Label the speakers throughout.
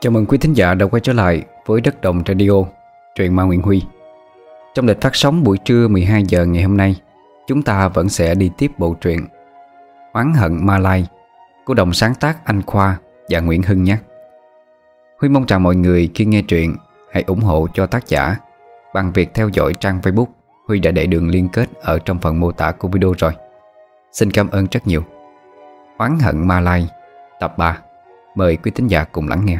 Speaker 1: Chào mừng quý thính giả đã quay trở lại với Đất Đồng Radio, truyện Ma Nguyễn Huy. Trong lịch phát sóng buổi trưa 12 giờ ngày hôm nay, chúng ta vẫn sẽ đi tiếp bộ truyện Oán hận Ma Lai của đồng sáng tác Anh Khoa và Nguyễn Hưng nhé. Huy mong rằng mọi người khi nghe truyện hãy ủng hộ cho tác giả bằng việc theo dõi trang Facebook Huy đã để đường liên kết ở trong phần mô tả của video rồi. Xin cảm ơn rất nhiều. Oán hận Ma Lai tập 3 Mời quý tín giả cùng lắng nghe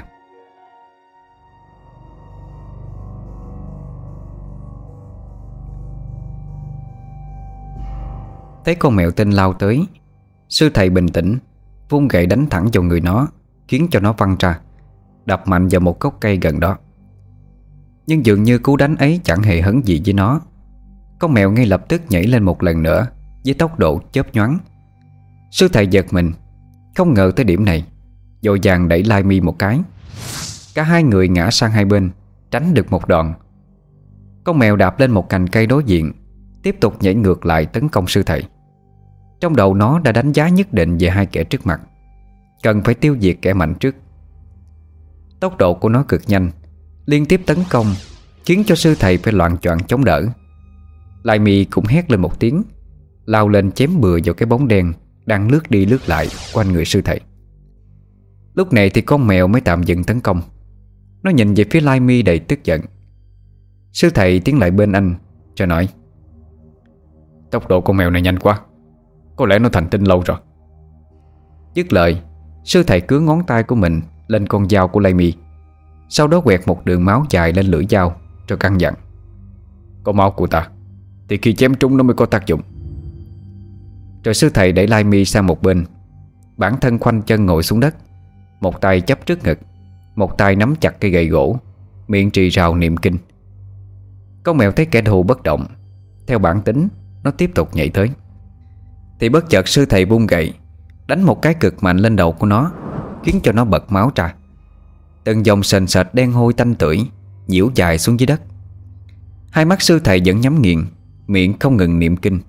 Speaker 1: Thấy con mèo tinh lao tới, Sư thầy bình tĩnh, Vung gậy đánh thẳng vào người nó, Khiến cho nó văng ra, Đập mạnh vào một gốc cây gần đó. Nhưng dường như cú đánh ấy chẳng hề hấn gì với nó. Con mèo ngay lập tức nhảy lên một lần nữa, Với tốc độ chớp nhoáng. Sư thầy giật mình, Không ngờ tới điểm này, Dội vàng đẩy Lai Mi một cái. Cả hai người ngã sang hai bên, Tránh được một đoạn. Con mèo đạp lên một cành cây đối diện, Tiếp tục nhảy ngược lại tấn công sư thầy. Trong đầu nó đã đánh giá nhất định Về hai kẻ trước mặt. Cần phải tiêu diệt kẻ mạnh trước. Tốc độ của nó cực nhanh, Liên tiếp tấn công, Khiến cho sư thầy phải loạn choạng chống đỡ. Lai mi cũng hét lên một tiếng, Lao lên chém bừa vào cái bóng đen Đang lướt đi lướt lại quanh người sư thầy. Lúc này thì con mèo mới tạm dừng tấn công. Nó nhìn về phía Lai Mi đầy tức giận. Sư thầy tiến lại bên anh, Cho nói, Tốc độ con mèo này nhanh quá. Có lẽ nó thành tinh lâu rồi. Dứt lời, Sư thầy cứ ngón tay của mình Lên con dao của Lai Mi. Sau đó quẹt một đường máu dài lên lưỡi dao Rồi căn dặn. Có máu của ta, Thì khi chém trúng nó mới có tác dụng. Rồi sư thầy đẩy Lai Mi sang một bên. Bản thân khoanh chân ngồi xuống đất. Một tay chấp trước ngực, Một tay nắm chặt cây gậy gỗ, Miệng trì rào niệm kinh. Con mèo thấy kẻ thù bất động, Theo bản tính, Nó tiếp tục nhảy tới. Thì bất chợt sư thầy bung gậy, Đánh một cái cực mạnh lên đầu của nó, Khiến cho nó bật máu ra. Từng dòng sền sệt đen hôi tanh tưởi, Nhiễu dài xuống dưới đất. Hai mắt sư thầy vẫn nhắm nghiền, Miệng không ngừng niệm kinh.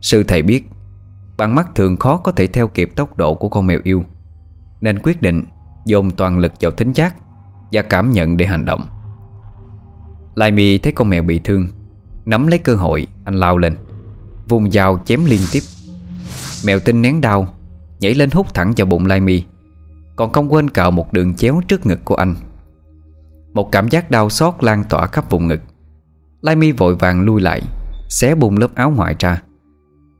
Speaker 1: Sư thầy biết, Bằng mắt thường khó có thể theo kịp tốc độ của con mèo yêu, nên quyết định dồn toàn lực vào thính giác Và cảm nhận để hành động. Lai mi thấy con mèo bị thương, Nắm lấy cơ hội, anh lao lên, Vùng dao chém liên tiếp. Mèo tinh nén đau, Nhảy lên hút thẳng vào bụng Lai mi. Còn không quên cạo một đường chéo trước ngực của anh. Một cảm giác đau xót lan tỏa khắp vùng ngực. Lai mi vội vàng lui lại, Xé bung lớp áo ngoài ra,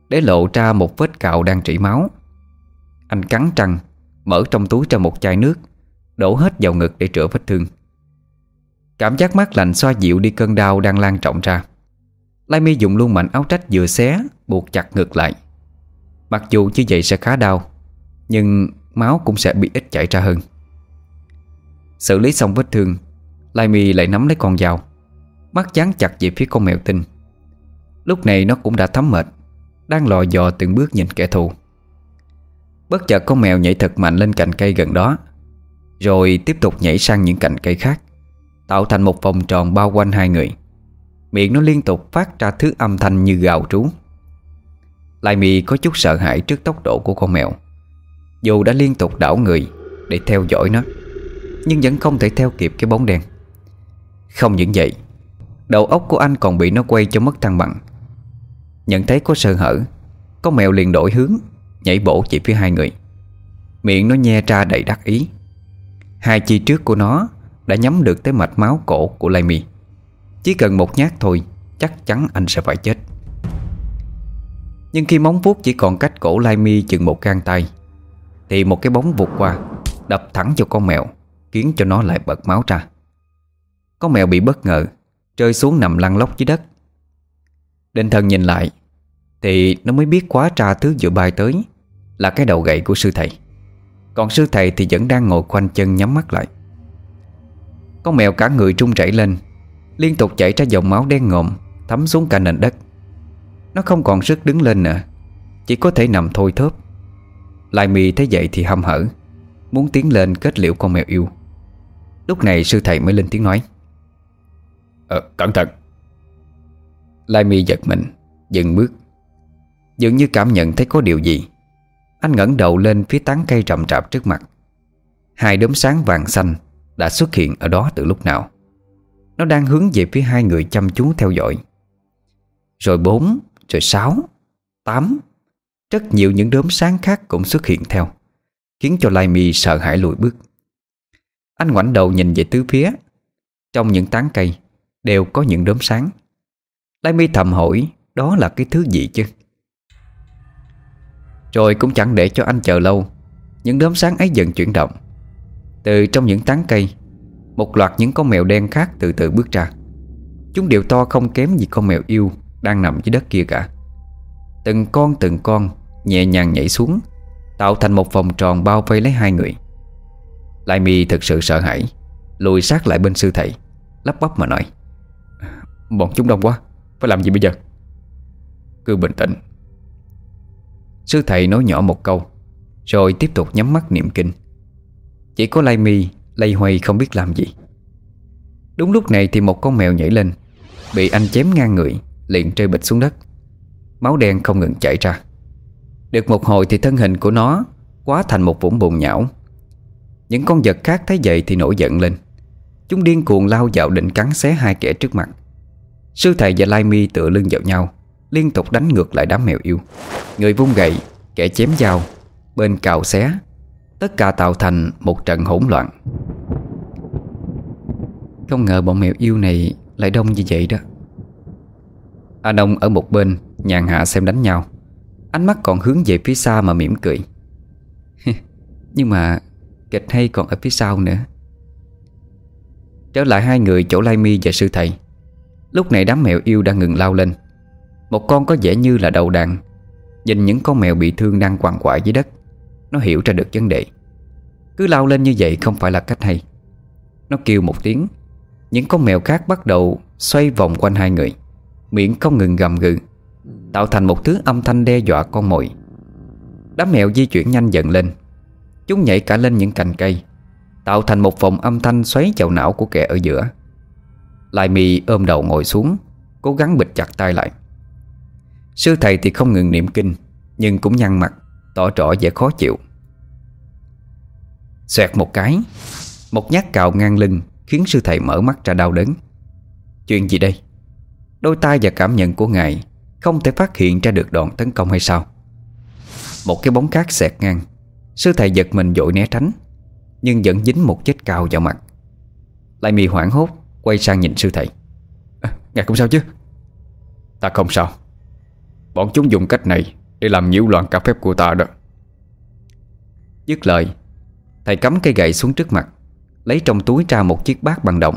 Speaker 1: Để lộ ra một vết cạo đang trĩ máu. Anh cắn trăng Mở trong túi ra một chai nước, Đổ hết vào ngực để rửa vết thương. Cảm giác mát lạnh xoa dịu đi cơn đau đang lan trọng ra. Lai mi dùng luôn mảnh áo trách vừa xé, Buộc chặt ngực lại. Mặc dù như vậy sẽ khá đau, Nhưng máu cũng sẽ bị ít chảy ra hơn. Xử lý xong vết thương, Lai mi lại nắm lấy con dao, Mắt dán chặt về phía con mèo tinh. Lúc này nó cũng đã thấm mệt, Đang lò dò từng bước nhìn kẻ thù. Bất chợt con mèo nhảy thật mạnh lên cành cây gần đó, Rồi tiếp tục nhảy sang những cành cây khác, Tạo thành một vòng tròn bao quanh hai người. Miệng nó liên tục phát ra thứ âm thanh như gào trú. Lai mi có chút sợ hãi trước tốc độ của con mèo. Dù đã liên tục đảo người Để theo dõi nó, Nhưng vẫn không thể theo kịp cái bóng đen. Không những vậy, Đầu óc của anh còn bị nó quay cho mất thăng bằng. Nhận thấy có sơ hở, Con mèo liền đổi hướng, Nhảy bổ chỉ phía hai người. Miệng nó nhe ra đầy đắc ý. Hai chi trước của nó Đã nhắm được tới mạch máu cổ của Lai Mi. Chỉ cần một nhát thôi, Chắc chắn anh sẽ phải chết. Nhưng khi móng vuốt chỉ còn cách cổ Lai Mi chừng một gang tay, Thì một cái bóng vụt qua, Đập thẳng cho con mèo, Khiến cho nó lại bật máu ra. Con mèo bị bất ngờ, Rơi xuống nằm lăn lóc dưới đất. Đinh thần nhìn lại, Thì nó mới biết quá tra thứ vừa bay tới là cái đầu gậy của sư thầy. Còn sư thầy thì vẫn đang ngồi khoanh chân nhắm mắt lại. Con mèo cả người trung rẩy lên, Liên tục chảy ra dòng máu đen ngộm Thấm xuống cả nền đất. Nó không còn sức đứng lên nữa. Chỉ có thể nằm thôi thớp. Lại mì thấy vậy thì hâm hở Muốn tiến lên kết liễu con mèo yêu. Lúc này sư thầy mới lên tiếng nói. Ờ, cẩn thận. Lai mi giật mình Dừng bước. Dường như cảm nhận thấy có điều gì. Anh ngẩng đầu lên phía tán cây rậm rạp trước mặt. Hai đốm sáng vàng xanh Đã xuất hiện ở đó từ lúc nào. Nó đang hướng về phía hai người chăm chú theo dõi. Rồi bốn rồi sáu, Tám. Rất nhiều những đốm sáng khác cũng xuất hiện theo, Khiến cho Lai Mi sợ hãi lùi bước. Anh ngoảnh đầu nhìn về tứ phía. Trong những tán cây, Đều có những đốm sáng. Lai Mi thầm hỏi, Đó là cái thứ gì chứ? Rồi cũng chẳng để cho anh chờ lâu. Những đốm sáng ấy dần chuyển động. Từ trong những tán cây, Một loạt những con mèo đen khác từ từ bước ra. Chúng đều to không kém gì con mèo yêu. Đang nằm dưới đất kia cả. Từng con từng con Nhẹ nhàng nhảy xuống, Tạo thành một vòng tròn bao vây lấy hai người. Lai mi thực sự sợ hãi, Lùi sát lại bên sư thầy, Lắp bắp mà nói, Bọn chúng đông quá, Phải làm gì bây giờ? Cứ bình tĩnh. Sư thầy nói nhỏ một câu, Rồi tiếp tục nhắm mắt niệm kinh. Chỉ có Lai mi Lây hoay không biết làm gì. Đúng lúc này thì một con mèo nhảy lên, Bị anh chém ngang người. Liền rơi bịch xuống đất. Máu đen không ngừng chảy ra. Được một hồi thì thân hình của nó Quá thành một vũng bùn nhão. Những con vật khác thấy vậy thì nổi giận lên. Chúng điên cuồng lao vào định cắn xé hai kẻ trước mặt. Sư thầy và Lai Mi tựa lưng vào nhau Liên tục đánh ngược lại đám mèo yêu. Người vung gậy, kẻ chém dao Bên cào xé Tất cả tạo thành một trận hỗn loạn. Không ngờ bọn mèo yêu này lại đông như vậy đó. Anh ông ở một bên, Nhàn hạ xem đánh nhau. Ánh mắt còn hướng về phía xa mà mỉm cười. Nhưng mà Kịch hay còn ở phía sau nữa. Trở lại hai người, chỗ Lai Mi và sư thầy. Lúc này đám mèo yêu đang ngừng lao lên. Một con có vẻ như là đầu đàn. Nhìn những con mèo bị thương đang quằn quại dưới đất, Nó hiểu ra được vấn đề. Cứ lao lên như vậy không phải là cách hay. Nó kêu một tiếng, Những con mèo khác bắt đầu xoay vòng quanh hai người. Miệng không ngừng gầm gừ, Tạo thành một thứ âm thanh đe dọa con mồi. Đám mèo di chuyển nhanh dần lên. Chúng nhảy cả lên những cành cây, Tạo thành một vòng âm thanh xoáy chậu não của kẻ ở giữa. Lai mì ôm đầu ngồi xuống, Cố gắng bịt chặt tay lại. Sư thầy thì không ngừng niệm kinh, Nhưng cũng nhăn mặt, Tỏ rõ vẻ khó chịu. Xoẹt một cái, Một nhát cào ngang lưng Khiến sư thầy mở mắt ra đau đớn. Chuyện gì đây? Đôi tay và cảm nhận của ngài Không thể phát hiện ra được đòn tấn công hay sao? Một cái bóng cát xẹt ngang. Sư thầy giật mình dội né tránh Nhưng vẫn dính một vết cao vào mặt. Lại mì hoảng hốt Quay sang nhìn sư thầy. À, Ngài không sao chứ? Ta không sao. Bọn chúng dùng cách này Để làm nhiễu loạn cả phép của ta đó. Dứt lời Thầy cắm cây gậy xuống trước mặt Lấy trong túi ra một chiếc bát bằng đồng.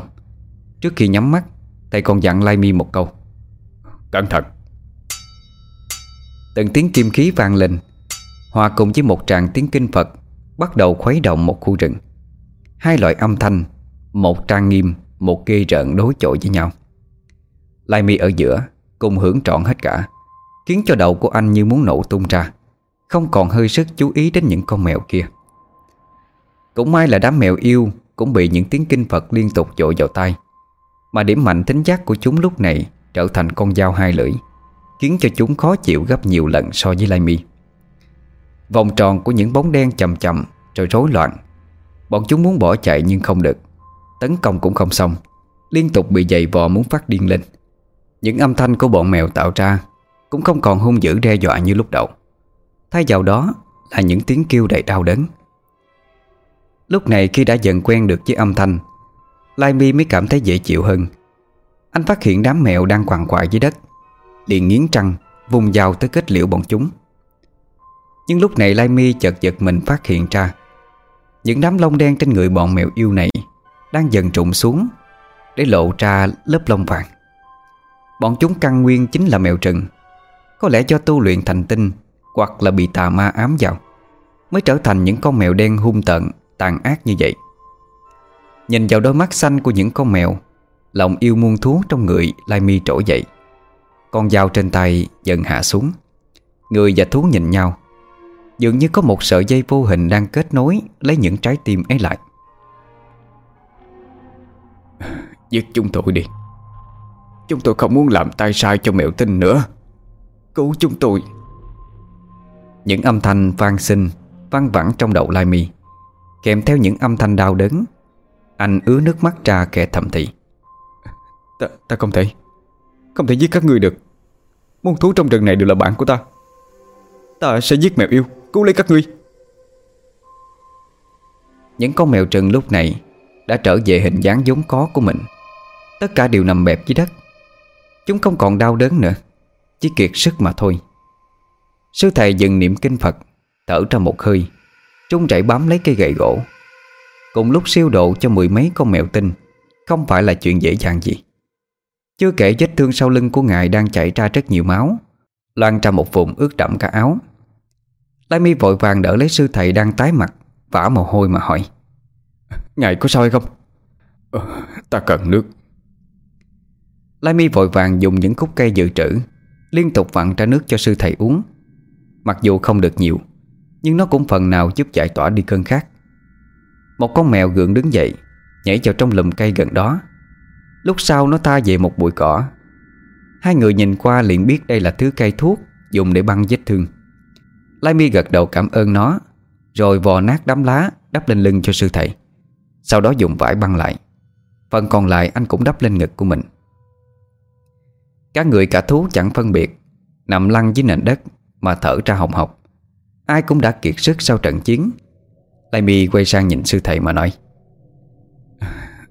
Speaker 1: Trước khi nhắm mắt Thầy còn dặn Lai Mi một câu. Cẩn thận. Từng tiếng kim khí vang lên. Hòa cùng với một tràng tiếng kinh Phật Bắt đầu khuấy động một khu rừng. Hai loại âm thanh Một trang nghiêm Một ghê rợn đối chọi với nhau. Lai Mi ở giữa Cùng hưởng trọn hết cả Khiến cho đầu của anh như muốn nổ tung ra Không còn hơi sức chú ý đến những con mèo kia. Cũng may là đám mèo yêu Cũng bị những tiếng kinh Phật liên tục dội vào tai mà điểm mạnh tính giác của chúng lúc này Trở thành con dao hai lưỡi, Khiến cho chúng khó chịu gấp nhiều lần so với Lai Mi. Vòng tròn của những bóng đen chậm chậm Rồi rối loạn. Bọn chúng muốn bỏ chạy nhưng không được. Tấn công cũng không xong. Liên tục bị dày vò muốn phát điên lên. Những âm thanh của bọn mèo tạo ra Cũng không còn hung dữ đe dọa như lúc đầu. Thay vào đó Là những tiếng kêu đầy đau đớn. Lúc này khi đã dần quen được với âm thanh Lai Mi mới cảm thấy dễ chịu hơn. Anh phát hiện đám mèo đang quằn quại dưới đất, Liền nghiến trăng Vùng dao tới kết liễu bọn chúng. Nhưng lúc này Lai Mi chợt giật mình phát hiện ra, Những đám lông đen trên người bọn mèo yêu này Đang dần trụng xuống Để lộ ra lớp lông vàng. Bọn chúng căn nguyên chính là mèo rừng Có lẽ do tu luyện thành tinh Hoặc là bị tà ma ám vào, Mới trở thành những con mèo đen hung tợn, Tàn ác như vậy. Nhìn vào đôi mắt xanh của những con mèo Lòng yêu muôn thú trong người Lai mi trỗi dậy. Con dao trên tay dần hạ xuống. Người và thú nhìn nhau. Dường như có một sợi dây vô hình đang kết nối Lấy những trái tim ấy lại. Giết chúng tôi đi. Chúng tôi không muốn làm tay sai cho mẹo tinh nữa. Cứu chúng tôi. Những âm thanh vang sinh Vang vẳng trong đầu Lai Mi. Kèm theo những âm thanh đau đớn Anh ứa nước mắt ra kẻ thầm thị
Speaker 2: ta, ta không thể. Không thể giết các ngươi được. Môn thú trong rừng này đều là bạn của ta. Ta sẽ giết mèo yêu Cứu lấy các ngươi.
Speaker 1: Những con mèo rừng lúc này Đã trở về hình dáng vốn có của mình. Tất cả đều nằm bẹp dưới đất. Chúng không còn đau đớn nữa Chỉ kiệt sức mà thôi. Sư thầy dừng niệm kinh Phật Thở ra một hơi Trung chạy bám lấy cây gậy gỗ Cùng lúc siêu độ cho mười mấy con mèo tinh. Không phải là chuyện dễ dàng gì. Chưa kể vết thương sau lưng của ngài Đang chảy ra rất nhiều máu Loan ra một vùng ướt đẫm cả áo. Lai mi vội vàng đỡ lấy sư thầy đang tái mặt Vả mồ hôi mà hỏi
Speaker 2: Ngài có sao hay không? Ờ, Ta cần nước.
Speaker 1: Lai mi vội vàng dùng những khúc cây dự trữ Liên tục vặn ra nước cho sư thầy uống. Mặc dù không được nhiều Nhưng nó cũng phần nào giúp giải tỏa đi cơn khát một con mèo gượng đứng dậy, Nhảy vào trong lùm cây gần đó. Lúc sau nó ta về một bụi cỏ. Hai người nhìn qua liền biết đây là thứ cây thuốc Dùng để băng vết thương. Lai mi gật đầu cảm ơn nó, Rồi vò nát đám lá Đắp lên lưng cho sư thầy. Sau đó dùng vải băng lại. Phần còn lại anh cũng đắp lên ngực của mình. Các người cả thú chẳng phân biệt, Nằm lăn dưới nền đất Mà thở ra hồng hộc. Ai cũng đã kiệt sức sau trận chiến Lai mi quay sang nhìn sư thầy mà nói,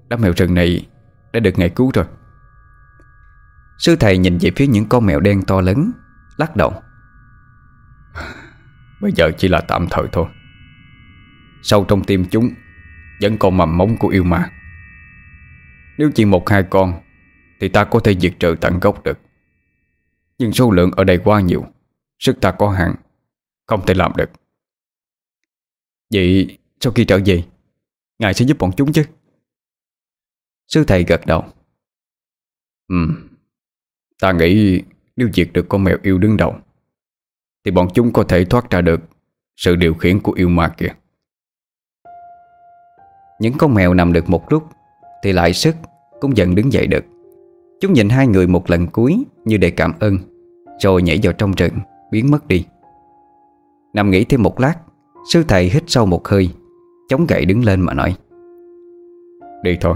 Speaker 2: Đám mèo rừng này Đã được ngài cứu rồi.
Speaker 1: Sư thầy nhìn về phía những con mèo đen to lớn, Lắc đầu,
Speaker 2: Bây giờ chỉ là tạm thời thôi. Sâu trong tim chúng Vẫn còn mầm móng của yêu ma. Nếu chỉ một hai con Thì ta có thể diệt trừ tận gốc được. Nhưng số lượng ở đây quá nhiều, Sức ta có hạn, Không thể làm được. Vậy sau khi trở về, Ngài sẽ giúp bọn chúng chứ?
Speaker 1: Sư thầy gật đầu.
Speaker 2: Ừ Ta nghĩ nếu diệt được con mèo yêu đứng đầu, Thì bọn chúng có thể thoát ra được Sự điều khiển của yêu ma kìa
Speaker 1: Những con mèo nằm được một lúc Thì lại sức Cũng dần đứng dậy được. Chúng nhìn hai người một lần cuối Như để cảm ơn, Rồi nhảy vào trong rừng, Biến mất đi. Nằm nghỉ thêm một lát Sư thầy hít sâu một hơi Chống gậy đứng lên mà nói.
Speaker 2: Đi thôi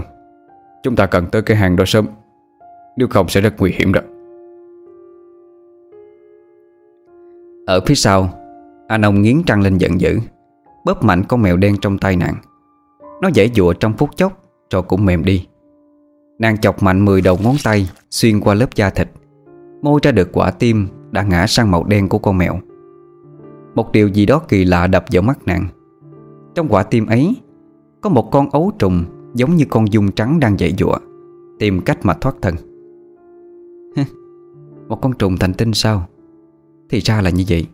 Speaker 2: Chúng ta cần tới cái hang đó sớm Nếu không sẽ rất nguy hiểm đó.
Speaker 1: Ở phía sau Anh ông nghiến trăng lên giận dữ Bóp mạnh con mèo đen trong tay nàng. Nó dãy dụa trong phút chốc Rồi cũng mềm đi. Nàng chọc mạnh 10 đầu ngón tay Xuyên qua lớp da thịt Môi ra được quả tim Đã ngã sang màu đen của con mèo một điều gì đó kỳ lạ đập vào mắt nàng. Trong quả tim ấy, Có một con ấu trùng Giống như con dung trắng đang dậy dụa, Tìm cách mà thoát thân. Một con trùng thành tinh sao? Thì ra là như vậy.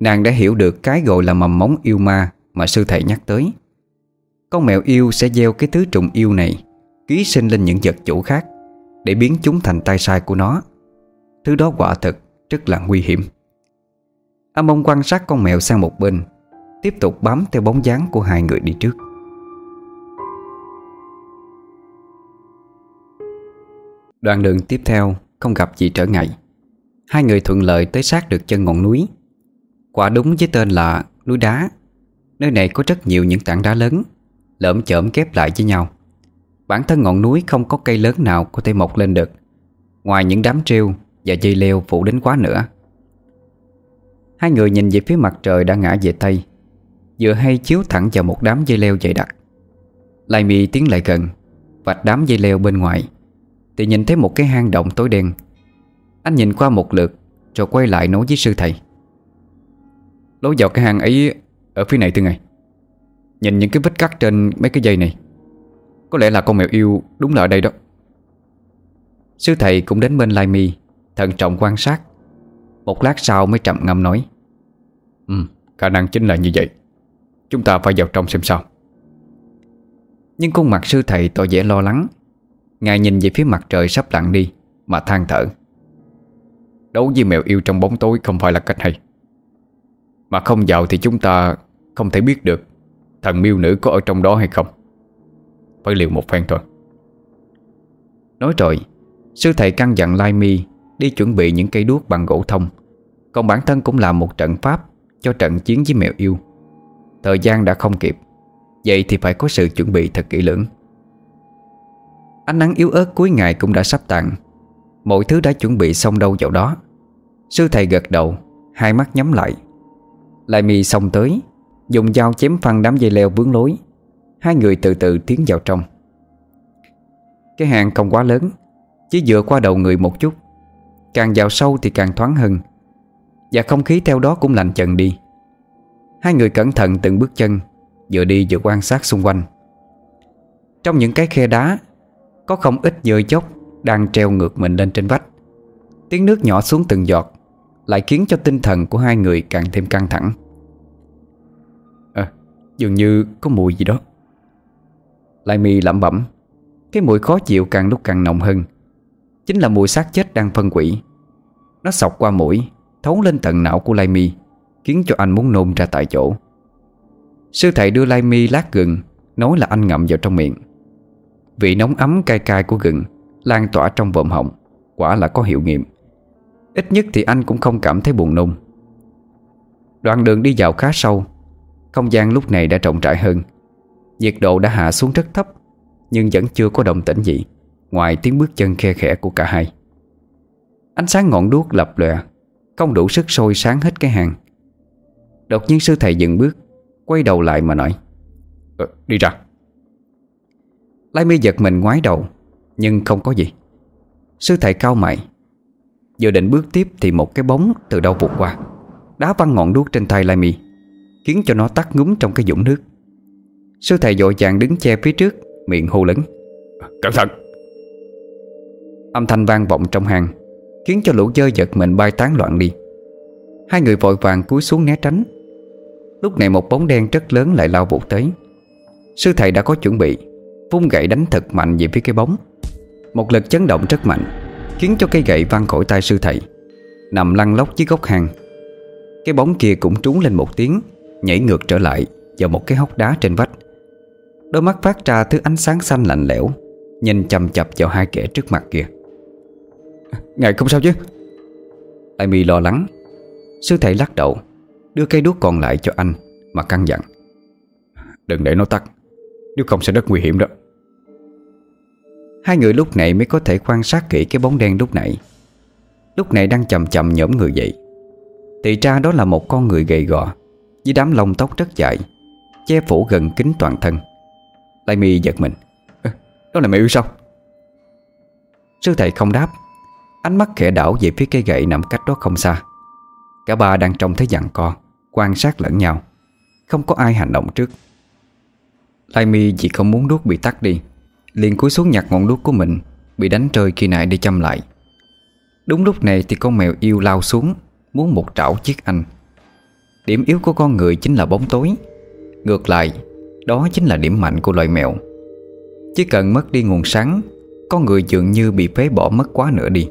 Speaker 1: Nàng đã hiểu được cái gọi là mầm móng yêu ma Mà sư thầy nhắc tới. Con mèo yêu sẽ gieo cái thứ trùng yêu này, Ký sinh lên những vật chủ khác Để biến chúng thành tay sai của nó. Thứ đó quả thực rất là nguy hiểm. A mông quan sát con mèo sang một bên, Tiếp tục bám theo bóng dáng của hai người đi trước. Đoạn đường tiếp theo không gặp gì trở ngại. Hai người thuận lợi tới sát được chân ngọn núi. Quả đúng với tên là núi đá. Nơi này có rất nhiều những tảng đá lớn Lỡm chởm kép lại với nhau. Bản thân ngọn núi không có cây lớn nào có thể mọc lên được. Ngoài những đám treo và dây leo phủ đến quá nữa Hai người nhìn về phía mặt trời đã ngã về Tây Vừa hay chiếu thẳng vào một đám dây leo dày đặc. Lai mi tiến lại gần, Vạch đám dây leo bên ngoài, Thì nhìn thấy một cái hang động tối đen. Anh nhìn qua một lượt, Rồi quay lại nói với sư thầy.
Speaker 2: Lối vào cái hang ấy, Ở phía này thưa ngài. Nhìn những cái vết cắt trên mấy cái dây này, Có lẽ là con mèo yêu đúng là ở đây đó.
Speaker 1: Sư thầy cũng đến bên Lai Mi, Thận trọng quan sát. Một lát sau mới trầm ngâm nói.
Speaker 2: Ừ, khả năng chính là như vậy. Chúng ta phải vào trong xem sao.
Speaker 1: Nhưng khuôn mặt sư thầy tỏ vẻ lo lắng. Ngài nhìn về phía mặt trời sắp lặn đi Mà than thở.
Speaker 2: Đấu với mèo yêu trong bóng tối không phải là cách hay. Mà không vào thì chúng ta Không thể biết được Thần miêu nữ có ở trong đó hay không. Phải liều một phen thôi.
Speaker 1: Nói rồi Sư thầy căn dặn Lai Mi Đi chuẩn bị những cây đuốc bằng gỗ thông. Còn bản thân cũng làm một trận pháp Cho trận chiến với mèo yêu. Thời gian đã không kịp, Vậy thì phải có sự chuẩn bị thật kỹ lưỡng. Ánh nắng yếu ớt cuối ngày cũng đã sắp tàn. Mọi thứ đã chuẩn bị xong đâu vào đó. Sư thầy gật đầu, Hai mắt nhắm lại. Lại mi xong tới, Dùng dao chém phăng đám dây leo vướng lối. Hai người từ từ tiến vào trong. Cái hàng không quá lớn, Chỉ dựa qua đầu người một chút. Càng vào sâu thì càng thoáng hơn. Và không khí theo đó cũng lạnh chần đi. Hai người cẩn thận từng bước chân, Vừa đi vừa quan sát xung quanh. Trong những cái khe đá, Có không ít dơi chốc Đang treo ngược mình lên trên vách. Tiếng nước nhỏ xuống từng giọt Lại khiến cho tinh thần của hai người càng thêm căng thẳng. À dường như có mùi gì đó. Lai mi lẩm bẩm, Cái mùi khó chịu càng lúc càng nồng hơn. Chính là mùi xác chết đang phân quỷ Nó sọc qua mũi Thấu lên tận não của Lai mi, Khiến cho anh muốn nôn ra tại chỗ. Sư thầy đưa Lai mi lát gừng, Nói là anh ngậm vào trong miệng. Vị nóng ấm cay cay của gừng Lan tỏa trong vòm họng, Quả là có hiệu nghiệm. Ít nhất thì anh cũng không cảm thấy buồn nôn. Đoạn đường đi vào khá sâu, Không gian lúc này đã rộng rãi hơn. Nhiệt độ đã hạ xuống rất thấp, Nhưng vẫn chưa có động tĩnh gì, Ngoài tiếng bước chân khe khẽ của cả hai. Ánh sáng ngọn đuốc lập lòe không đủ sức sôi sáng hết cái hàng. Đột nhiên sư thầy dừng bước Quay đầu lại mà nói ờ, Đi ra. Lai mi giật mình ngoái đầu Nhưng không có gì. Sư thầy cao mày Vừa định bước tiếp thì một cái bóng từ đâu vụt qua Đá văng ngọn đuốc trên tay Lai mi Khiến cho nó tắt ngúm trong cái dũng nước. Sư thầy dội vàng đứng che phía trước Miệng hô lớn Cẩn thận! Âm thanh vang vọng trong hang Khiến cho lũ dơ giật mình bay tán loạn đi. Hai người vội vàng cúi xuống né tránh. Lúc này một bóng đen rất lớn lại lao vụt tới. Sư thầy đã có chuẩn bị, Vung gậy đánh thật mạnh về phía cái bóng. Một lực chấn động rất mạnh, Khiến cho cây gậy văng khỏi tay sư thầy, Nằm lăn lóc dưới góc hàng Cái bóng kia cũng trúng lên một tiếng, Nhảy ngược trở lại Vào một cái hốc đá trên vách. Đôi mắt phát ra thứ ánh sáng xanh lạnh lẽo, Nhìn chầm chập vào hai kẻ trước mặt kia. Ngài không sao chứ? Amy lo lắng. Sư thầy lắc đầu, Đưa cây đuốc còn lại cho anh Mà căng dặn. Đừng để nó tắt, Nếu không sẽ rất nguy hiểm đó. Hai người lúc này mới có thể quan sát kỹ cái bóng đen lúc nãy Lúc này đang chậm chậm nhổm người dậy. Thì ra đó là một con người gầy gò, Với đám lông tóc rất dài, Che phủ gần kính toàn thân. Lai mi giật mình. Đó là mẹ yêu sao? Sư thầy không đáp. Ánh mắt khẽ đảo về phía cây gậy nằm cách đó không xa. Cả ba đang trông thấy dặn co, Quan sát lẫn nhau. Không có ai hành động trước. Lai mi chỉ không muốn đuốc bị tắt đi. Liền cúi xuống nhặt ngọn đuốc của mình, Bị đánh rơi khi nãy để chăm lại. Đúng lúc này thì con mèo yêu lao xuống, Muốn một trảo chiếc anh. Điểm yếu của con người chính là bóng tối. Ngược lại, Đó chính là điểm mạnh của loài mèo. Chỉ cần mất đi nguồn sáng, Con người dường như bị phế bỏ mất quá nữa đi.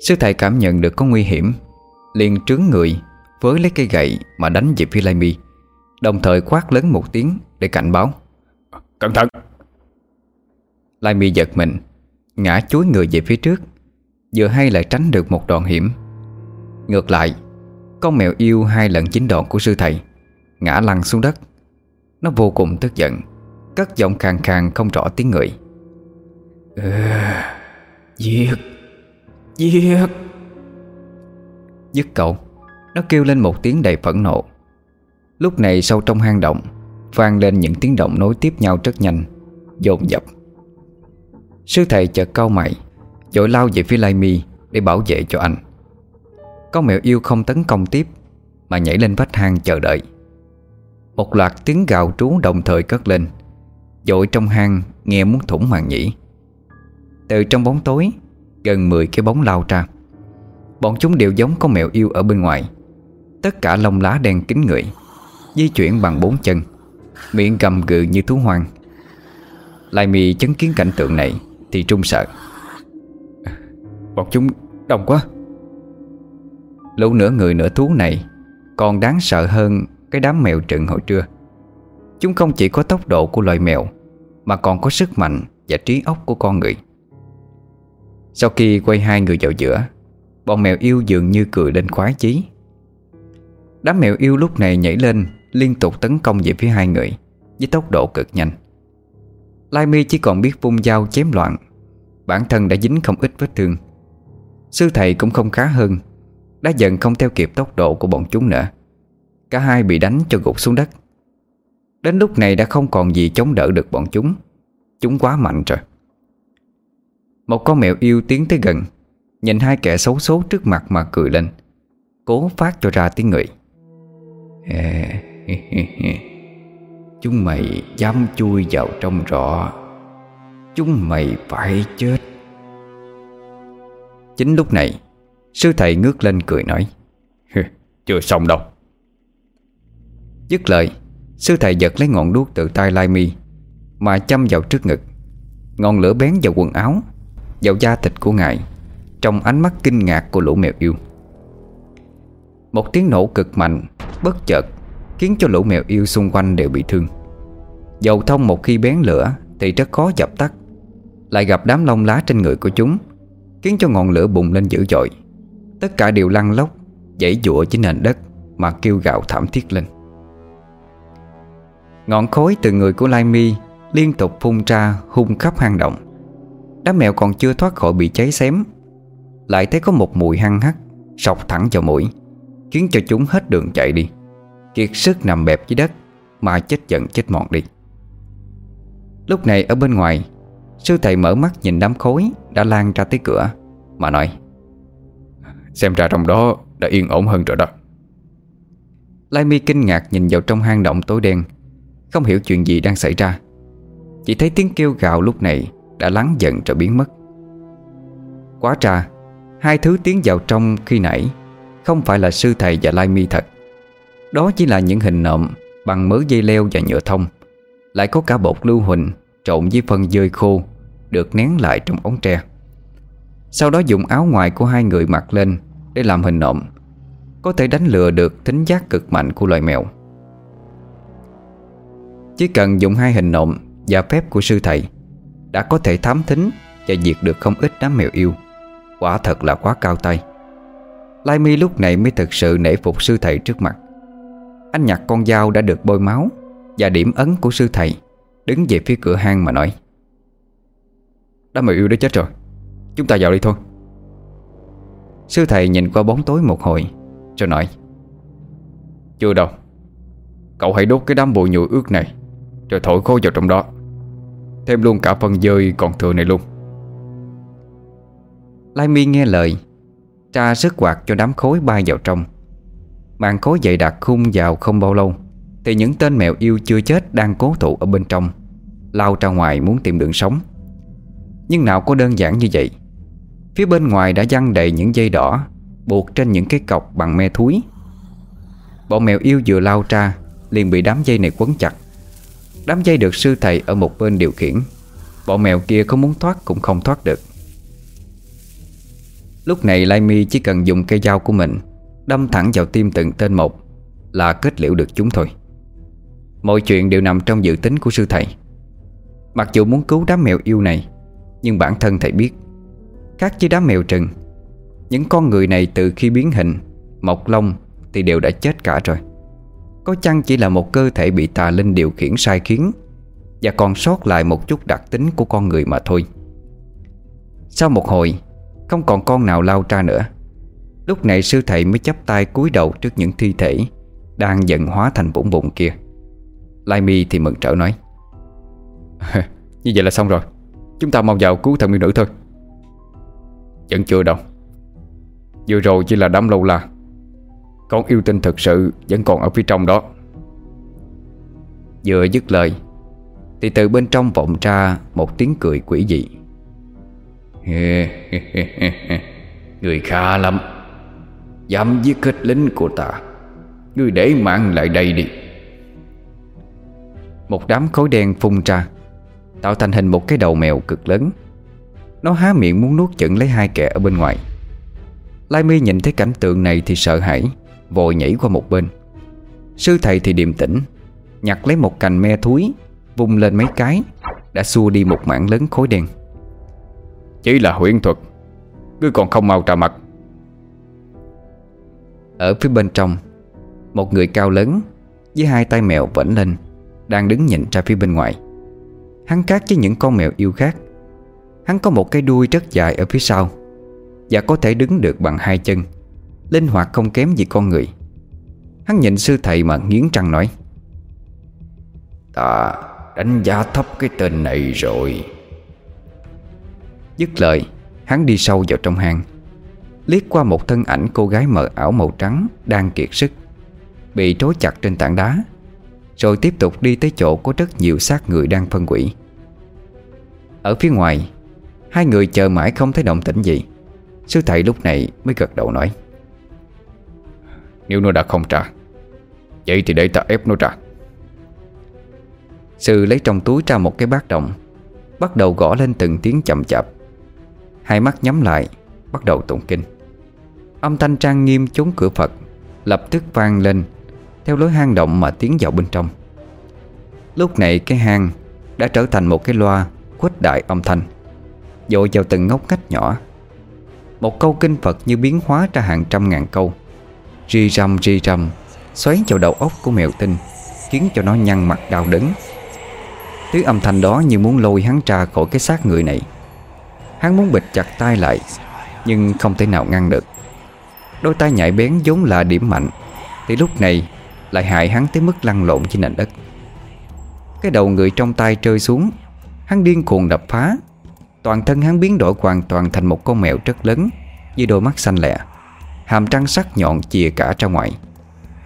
Speaker 1: Sư thầy cảm nhận được có nguy hiểm liền trướng người Với lấy cây gậy mà đánh về phía Lai Mi Đồng thời quát lớn một tiếng Để cảnh báo. Cẩn thận! Lai Mi giật mình Ngã chuối người về phía trước Vừa hay lại tránh được một đòn hiểm. Ngược lại Con mèo yêu hai lần chính đòn của sư thầy Ngã lăn xuống đất. Nó vô cùng tức giận Cất giọng khàn khàn không rõ tiếng người. Giết Giết. Dứt cậu. Nó kêu lên một tiếng đầy phẫn nộ. Lúc này sâu trong hang động, vang lên những tiếng động nối tiếp nhau rất nhanh, Dồn dập. Sư thầy chợt cau mày Dội lao về phía Lai Mi Để bảo vệ cho anh. Con mèo yêu không tấn công tiếp, Mà nhảy lên vách hang chờ đợi. Một loạt tiếng gào trú đồng thời cất lên Dội trong hang nghe muốn thủng màng nhĩ. Từ trong bóng tối Gần 10 cái bóng lao ra. Bọn chúng đều giống con mèo yêu ở bên ngoài. Tất cả lông lá đen kín người, Di chuyển bằng bốn chân, Miệng cầm gừ như thú hoang. Lai mì chứng kiến cảnh tượng này Thì trung sợ. Bọn chúng đông quá. Lũ nửa người nửa thú này Còn đáng sợ hơn Cái đám mèo trừng hồi trưa. Chúng không chỉ có tốc độ của loài mèo Mà còn có sức mạnh Và trí óc của con người. Sau khi quay hai người vào giữa, Bọn mèo yêu dường như cười lên khoái chí. Đám mèo yêu lúc này nhảy lên, Liên tục tấn công về phía hai người, Với tốc độ cực nhanh. Lai mi chỉ còn biết vung dao chém loạn, Bản thân đã dính không ít vết thương. Sư thầy cũng không khá hơn, Đã dần không theo kịp tốc độ của bọn chúng nữa. Cả hai bị đánh cho gục xuống đất. Đến lúc này đã không còn gì chống đỡ được bọn chúng. Chúng quá mạnh rồi. Một con mèo yêu tiến tới gần, Nhìn hai kẻ xấu số trước mặt mà cười lên, Cố phát cho ra tiếng người. Chúng mày dám chui vào trong rọ. Chúng mày phải chết. Chính lúc này, Sư thầy ngước lên cười nói
Speaker 2: Chưa xong đâu.
Speaker 1: Dứt lời, Sư thầy giật lấy ngọn đuốc từ tay Lai Mi Mà châm vào trước ngực. Ngọn lửa bén vào quần áo vào da thịt của ngài, Trong ánh mắt kinh ngạc của lũ mèo yêu. Một tiếng nổ cực mạnh Bất chợt Khiến cho lũ mèo yêu xung quanh đều bị thương. Dầu thông một khi bén lửa Thì rất khó dập tắt. Lại gặp đám lông lá trên người của chúng, Khiến cho ngọn lửa bùng lên dữ dội. Tất cả đều lăn lóc, Dãy dụa trên nền đất Mà kêu gạo thảm thiết lên. Ngọn khối từ người của Lai Mi Liên tục phun ra hung khắp hang động. Đám mèo còn chưa thoát khỏi bị cháy xém. Lại thấy có một mùi hăng hắc, Sọc thẳng vào mũi, Khiến cho chúng hết đường chạy đi. Kiệt sức nằm bẹp dưới đất, Mà chết giận chết mòn đi. Lúc này ở bên ngoài, Sư thầy mở mắt nhìn đám khối Đã lan ra tới cửa, Mà nói,
Speaker 2: Xem ra trong đó đã yên ổn hơn rồi đó.
Speaker 1: Lai mi kinh ngạc nhìn vào trong hang động tối đen, Không hiểu chuyện gì đang xảy ra. Chỉ thấy tiếng kêu gào lúc này đã lắng dần rồi biến mất. Quá trà, Hai thứ tiến vào trong khi nãy Không phải là sư thầy và Lai mi thật. Đó chỉ là những hình nộm Bằng mớ dây leo và nhựa thông, Lại có cả bột lưu huỳnh Trộn với phân dơi khô Được nén lại trong ống tre. Sau đó dùng áo ngoài của hai người mặc lên Để làm hình nộm, Có thể đánh lừa được tính giác cực mạnh của loài mèo. Chỉ cần dùng hai hình nộm Và phép của sư thầy đã có thể thám thính Và diệt được không ít đám mèo yêu. Quả thật là quá cao tay. Lai mi lúc này mới thực sự nể phục sư thầy trước mặt. Anh nhặt con dao đã được bôi máu Và điểm ấn của sư thầy, Đứng về phía cửa hang mà nói,
Speaker 2: Đám mèo yêu đã chết rồi, Chúng ta vào đi thôi.
Speaker 1: Sư thầy nhìn qua bóng tối một hồi, Rồi nói,
Speaker 2: Chưa đâu, Cậu hãy đốt cái đám bụi nhụy ướt này, Rồi thổi khô vào trong đó. Thêm luôn cả phần dơi còn thừa này luôn.
Speaker 1: Lai mi nghe lời, Tra sức quạt cho đám khối bay vào trong. Màn khối dày đặc khung vào không bao lâu, Thì những tên mèo yêu chưa chết Đang cố thủ ở bên trong, Lao ra ngoài muốn tìm đường sống. Nhưng nào có đơn giản như vậy. Phía bên ngoài đã dăng đầy những dây đỏ, Buộc trên những cái cọc bằng me thúi. Bọn mèo yêu vừa lao ra, Liền bị đám dây này quấn chặt. Đám dây được sư thầy ở một bên điều khiển. Bọn mèo kia có muốn thoát cũng không thoát được. Lúc này Lai Mi chỉ cần dùng cây dao của mình, Đâm thẳng vào tim từng tên một, Là kết liễu được chúng thôi. Mọi chuyện đều nằm trong dự tính của sư thầy. Mặc dù muốn cứu đám mèo yêu này, Nhưng bản thân thầy biết, Khác với đám mèo trừng, Những con người này từ khi biến hình, Mọc lông thì đều đã chết cả rồi. Có chăng chỉ là một cơ thể bị tà linh điều khiển sai khiến? Và còn sót lại một chút đặc tính của con người mà thôi. Sau một hồi, Không còn con nào lao ra nữa. Lúc này sư thầy mới chắp tay cúi đầu trước những thi thể Đang dần hóa thành vũng bụng kia. Lai mi thì mừng trở nói
Speaker 2: Như vậy là xong rồi. Chúng ta mau vào cứu thần miêu nữ thôi. Vẫn chưa đâu. Vừa rồi chỉ là đám lâu la. Con yêu tinh thực sự Vẫn còn ở phía trong đó.
Speaker 1: Vừa dứt lời, Thì từ bên trong vọng ra Một tiếng cười quỷ dị.
Speaker 3: Người khá lắm. Dám giết hết lính của ta. Ngươi để mạng lại đây đi.
Speaker 1: Một đám khối đen phun ra, Tạo thành hình một cái đầu mèo cực lớn. Nó há miệng muốn nuốt chửng lấy hai kẻ ở bên ngoài. Lai mi nhìn thấy cảnh tượng này thì sợ hãi. Vội nhảy qua một bên. Sư thầy thì điềm tĩnh, Nhặt lấy một cành me thúi, Vung lên mấy cái, Đã xua đi một mảng lớn khối đen.
Speaker 2: Chỉ là huyễn thuật, Ngươi còn không mau trà mặt.
Speaker 1: Ở phía bên trong, Một người cao lớn, Với hai tay mèo vẫn lên, Đang đứng nhìn ra phía bên ngoài. Hắn khác với những con mèo yêu khác. Hắn có một cái đuôi rất dài ở phía sau, Và có thể đứng được bằng hai chân. Linh hoạt không kém gì con người. Hắn nhìn sư thầy mà nghiến răng nói
Speaker 3: Ta đánh giá thấp cái tên này rồi.
Speaker 1: Dứt lời Hắn đi sâu vào trong hang. Liếc qua một thân ảnh cô gái mờ ảo màu trắng Đang kiệt sức Bị trói chặt trên tảng đá Rồi tiếp tục đi tới chỗ có rất nhiều xác người đang phân quỷ. Ở phía ngoài Hai người chờ mãi không thấy động tĩnh gì. Sư thầy lúc này mới gật đầu nói
Speaker 2: nếu nó đã không trả, Vậy thì để ta ép nó trả
Speaker 1: Sư lấy trong túi ra một cái bát đồng, Bắt đầu gõ lên từng tiếng chậm chạp. Hai mắt nhắm lại, Bắt đầu tụng kinh. Âm thanh trang nghiêm chốn cửa Phật Lập tức vang lên, Theo lối hang động mà tiến vào bên trong. Lúc này cái hang Đã trở thành một cái loa Khuếch đại âm thanh, Dội vào từng ngóc ngách nhỏ. Một câu kinh Phật như biến hóa ra hàng trăm ngàn câu. Ri răm ri răm Xoáy vào đầu óc của mèo tinh, Khiến cho nó nhăn mặt đau đớn. Thứ âm thanh đó như muốn lôi hắn ra khỏi cái xác người này. Hắn muốn bịt chặt tay lại, Nhưng không thể nào ngăn được. Đôi tay nhạy bén vốn là điểm mạnh, Thì lúc này lại hại hắn tới mức lăn lộn trên nền đất. Cái đầu người trong tay rơi xuống, Hắn điên cuồng đập phá. Toàn thân hắn biến đổi hoàn toàn thành một con mèo rất lớn, Với đôi mắt xanh lẹ Hàm răng sắc nhọn chìa cả ra ngoài.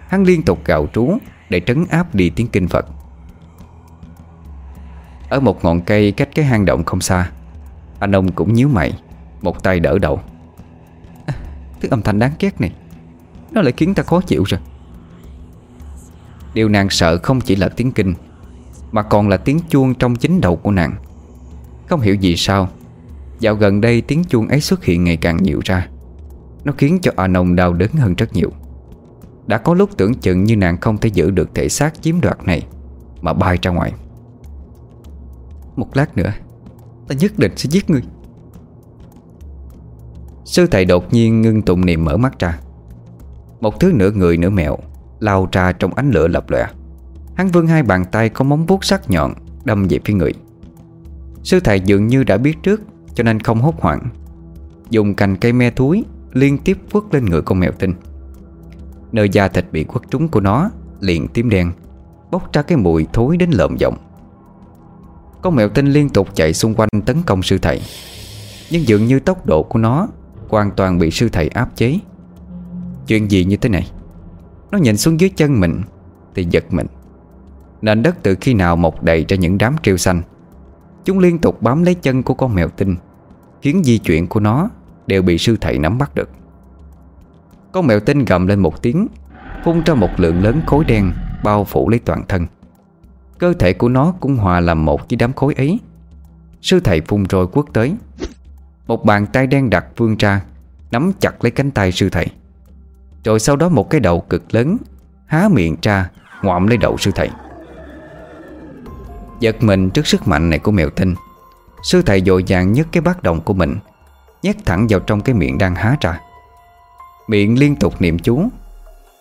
Speaker 1: Hắn liên tục gào trú Để trấn áp đi tiếng kinh Phật. Ở một ngọn cây cách cái hang động không xa Anh ông cũng nhíu mày Một tay đỡ đầu. À, Thứ âm thanh đáng ghét này Nó lại khiến ta khó chịu rồi. Điều nàng sợ không chỉ là tiếng kinh Mà còn là tiếng chuông trong chính đầu của nàng. Không hiểu gì sao Dạo gần đây tiếng chuông ấy xuất hiện ngày càng nhiều ra. Nó khiến cho Anon đau đớn hơn rất nhiều. Đã có lúc tưởng chừng như nàng không thể giữ được thể xác chiếm đoạt này, Mà bay ra ngoài. Một lát nữa, Ta nhất định sẽ giết ngươi. Sư thầy đột nhiên ngưng tụng niệm mở mắt ra. Một thứ nửa người nửa mèo Lao ra trong ánh lửa lập lòe. Hắn vươn hai bàn tay có móng vuốt sắc nhọn, Đâm về phía người. Sư thầy dường như đã biết trước, Cho nên không hốt hoảng. Dùng cành cây me thúi Liên tiếp quất lên người con mèo tinh. Nơi da thịt bị quất trúng của nó, Liền tím đen, Bốc ra cái mùi thối đến lợm giọng. Con mèo tinh liên tục chạy xung quanh tấn công sư thầy, Nhưng dường như tốc độ của nó Hoàn toàn bị sư thầy áp chế. Chuyện gì như thế này? Nó nhìn xuống dưới chân mình Thì giật mình. Nền đất từ khi nào mọc đầy ra những đám triêu xanh? Chúng liên tục bám lấy chân của con mèo tinh, Khiến di chuyển của nó Đều bị sư thầy nắm bắt được. Con mèo tinh gầm lên một tiếng, Phun ra một lượng lớn khối đen, Bao phủ lấy toàn thân. Cơ thể của nó cũng hòa làm một với đám khối ấy. Sư thầy phun rồi quất tới. Một bàn tay đen đặc vươn ra, Nắm chặt lấy cánh tay sư thầy. Rồi sau đó một cái đầu cực lớn, Há miệng ra, Ngoạm lấy đầu sư thầy. Giật mình trước sức mạnh này của mèo tinh Sư thầy dội dàng nhấc cái bát đồng của mình. Nhét thẳng vào trong cái miệng đang há ra. Miệng liên tục niệm chú.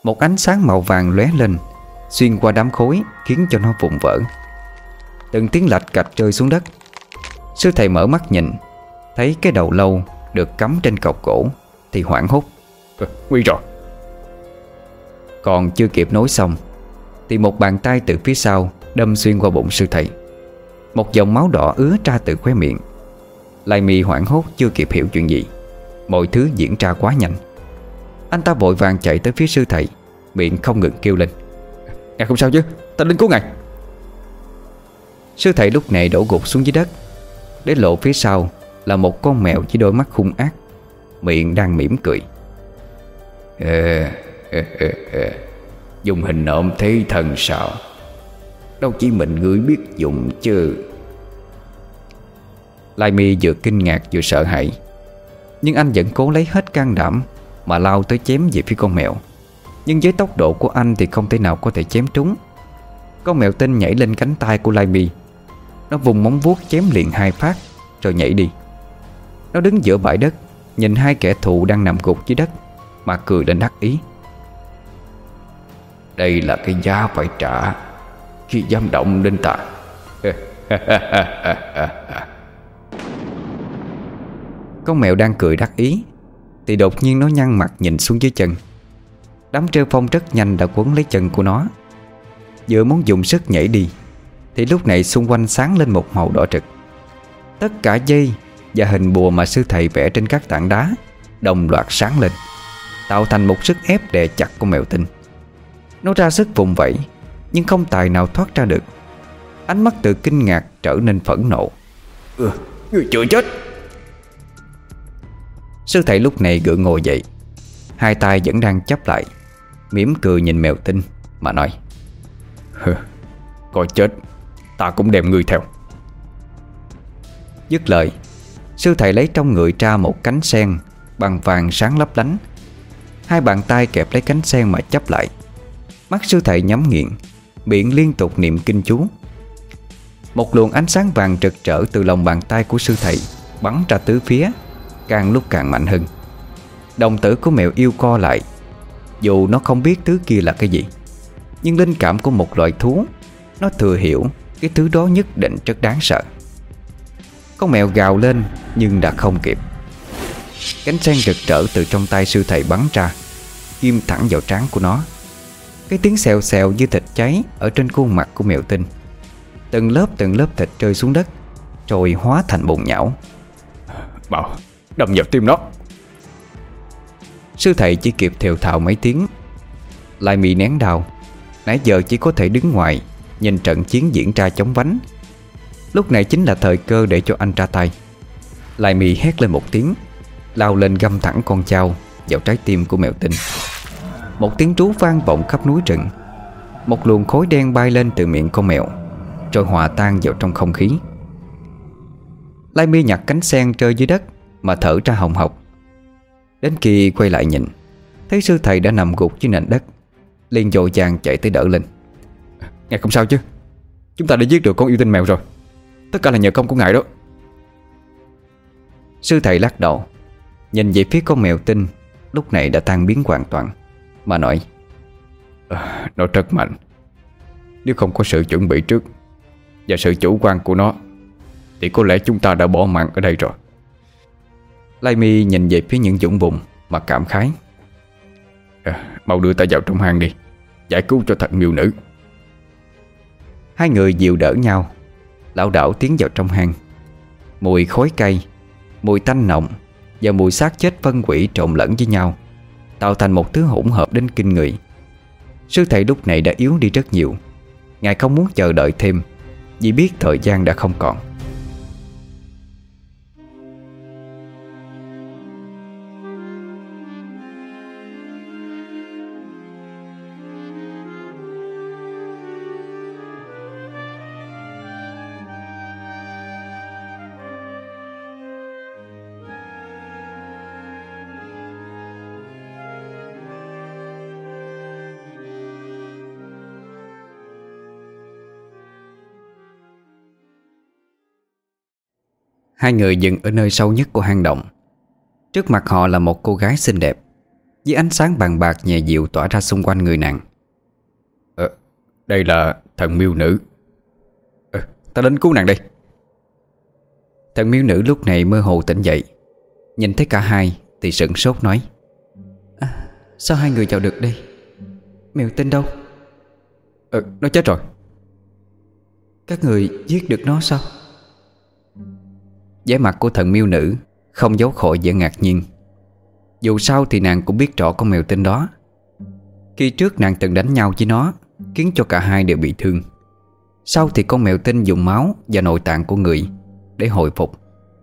Speaker 1: Một ánh sáng màu vàng lóe lên Xuyên qua đám khối Khiến cho nó vụn vỡ. Từng tiếng lạch cạch rơi xuống đất. Sư thầy mở mắt nhìn Thấy cái đầu lâu được cắm trên cọc gỗ Thì hoảng hốt.
Speaker 2: Nguy rồi.
Speaker 1: Còn chưa kịp nói xong Thì một bàn tay từ phía sau Đâm xuyên qua bụng sư thầy. Một dòng máu đỏ ứa ra từ khóe miệng Lai mi hoảng hốt chưa kịp hiểu chuyện gì. Mọi thứ diễn ra quá nhanh. Anh ta vội vàng chạy tới phía sư thầy Miệng không ngừng kêu lên.
Speaker 2: Ngài không sao chứ? Ta đến cứu ngài.
Speaker 1: Sư thầy lúc này đổ gục xuống dưới đất. Để lộ phía sau Là một con mèo với đôi mắt hung ác Miệng đang mỉm cười.
Speaker 3: Ê, ê, ê, ê. Dùng hình nộm thế thần sao? Đâu chỉ mình ngươi biết dùng chứ.
Speaker 1: Lai mi vừa kinh ngạc vừa sợ hãi. Nhưng anh vẫn cố lấy hết can đảm Mà lao tới chém về phía con mèo. Nhưng với tốc độ của anh Thì không thể nào có thể chém trúng. Con mèo tinh nhảy lên cánh tay của Lai mi. Nó vùng móng vuốt chém liền hai phát, Rồi nhảy đi. Nó đứng giữa bãi đất, Nhìn hai kẻ thù đang nằm gục dưới đất, Mà cười lên đắc ý.
Speaker 3: Đây là cái giá phải trả Khi dám động đến ta.
Speaker 1: Con mèo đang cười đắc ý. Thì đột nhiên nó nhăn mặt nhìn xuống dưới chân. Đám trêu phong rất nhanh đã quấn lấy chân của nó. Vừa muốn dùng sức nhảy đi Thì lúc này xung quanh sáng lên một màu đỏ trực Tất cả dây và hình bùa mà sư thầy vẽ trên các tảng đá Đồng loạt sáng lên Tạo thành một sức ép đè chặt con mèo tinh. Nó ra sức vùng vẫy Nhưng không tài nào thoát ra được. Ánh mắt từ kinh ngạc trở nên phẫn nộ.
Speaker 3: Ừ, Người chưa chết.
Speaker 1: Sư thầy lúc này gượng ngồi dậy. Hai tay vẫn đang chấp lại mỉm cười nhìn mèo tinh Mà nói "hừ,
Speaker 2: Coi chết Ta cũng đem người theo.
Speaker 1: Dứt lời Sư thầy lấy trong người ra một cánh sen Bằng vàng sáng lấp lánh. Hai bàn tay kẹp lấy cánh sen mà chấp lại. Mắt sư thầy nhắm nghiện Miệng liên tục niệm kinh chú. Một luồng ánh sáng vàng rực rỡ Từ lòng bàn tay của sư thầy Bắn ra tứ phía. Càng lúc càng mạnh hơn. Đồng tử của mèo yêu co lại, Dù nó không biết thứ kia là cái gì, Nhưng linh cảm của một loài thú, Nó thừa hiểu Cái thứ đó nhất định rất đáng sợ. Con mèo gào lên Nhưng đã không kịp. Cánh sen rực rỡ từ trong tay sư thầy bắn ra Kim thẳng vào trán của nó. Cái tiếng xèo xèo như thịt cháy Ở trên khuôn mặt của mèo tinh. Từng lớp từng lớp thịt rơi xuống đất, Rồi hóa thành bùn nhão.
Speaker 2: Bảo Đâm vào tim nó.
Speaker 1: Sư thầy chỉ kịp thều thào mấy tiếng. Lại mì nén đau. Nãy giờ chỉ có thể đứng ngoài, Nhìn trận chiến diễn ra chống vánh. Lúc này chính là thời cơ để cho anh ra tay. Lại mì hét lên một tiếng, Lao lên găm thẳng con trao Vào trái tim của mèo tinh. Một tiếng trú vang vọng khắp núi rừng. Một luồng khối đen bay lên từ miệng con mèo, Rồi hòa tan vào trong không khí. Lai mi nhặt cánh sen rơi dưới đất. Mà thở ra hồng hộc. Đến khi quay lại nhìn Thấy sư thầy đã nằm gục dưới nền đất liền dội vàng chạy tới đỡ lên.
Speaker 2: Ngài không sao chứ? Chúng ta đã giết được con yêu tinh mèo rồi. Tất cả là nhờ công của ngài đó.
Speaker 1: Sư thầy lắc đầu Nhìn về phía con mèo tinh Lúc này đã tan biến hoàn toàn Mà nói
Speaker 2: à, Nó rất mạnh. Nếu không có sự chuẩn bị trước Và sự chủ quan của nó Thì có lẽ chúng ta đã bỏ mạng ở đây rồi
Speaker 1: Lai Mi nhìn về phía những dũng bụng Mà cảm khái.
Speaker 2: À, Mau đưa ta vào trong hang đi Giải cứu cho thật miêu nữ.
Speaker 1: Hai người dìu đỡ nhau. Lão đảo tiến vào trong hang. Mùi khói cây Mùi tanh nồng Và mùi xác chết phân quỷ trộn lẫn với nhau Tạo thành một thứ hỗn hợp đến kinh người. Sư thầy lúc này đã yếu đi rất nhiều. Ngài không muốn chờ đợi thêm Vì biết thời gian đã không còn. Hai người dừng ở nơi sâu nhất của hang động. Trước mặt họ là một cô gái xinh đẹp Với ánh sáng bàn bạc nhẹ dịu tỏa ra xung quanh người nàng.
Speaker 2: Ờ, Đây là thần miêu nữ. Ờ, Ta đến cứu nàng đây.
Speaker 1: Thần miêu nữ lúc này mơ hồ tỉnh dậy Nhìn thấy cả hai Thì sửng sốt nói à, Sao hai người vào được đây? Mèo tên đâu?
Speaker 2: Ờ, Nó chết rồi.
Speaker 1: Các người giết được nó sao vẻ mặt của thần miêu nữ Không giấu khỏi vẻ ngạc nhiên. Dù sao thì nàng cũng biết rõ con mèo tinh đó. Khi trước nàng từng đánh nhau với nó, Khiến cho cả hai đều bị thương. Sau thì con mèo tinh dùng máu Và nội tạng của người Để hồi phục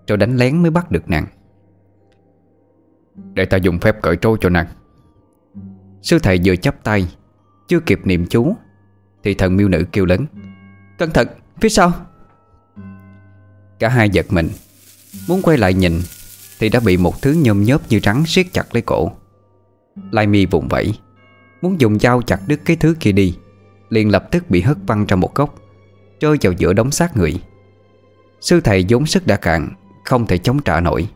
Speaker 1: Rồi đánh lén mới bắt được nàng.
Speaker 2: Để ta dùng phép cởi trôi cho nàng.
Speaker 1: Sư thầy vừa chắp tay, Chưa kịp niệm chú, Thì thần miêu nữ kêu lớn, Cẩn thận, phía sau. Cả hai giật mình. Muốn quay lại nhìn Thì đã bị một thứ nhôm nhớp như rắn siết chặt lấy cổ. Lai mi vùng vẫy Muốn dùng dao chặt đứt cái thứ kia đi Liền lập tức bị hất văng ra một góc Rơi vào giữa đống xác người. Sư thầy vốn sức đã cạn Không thể chống trả nổi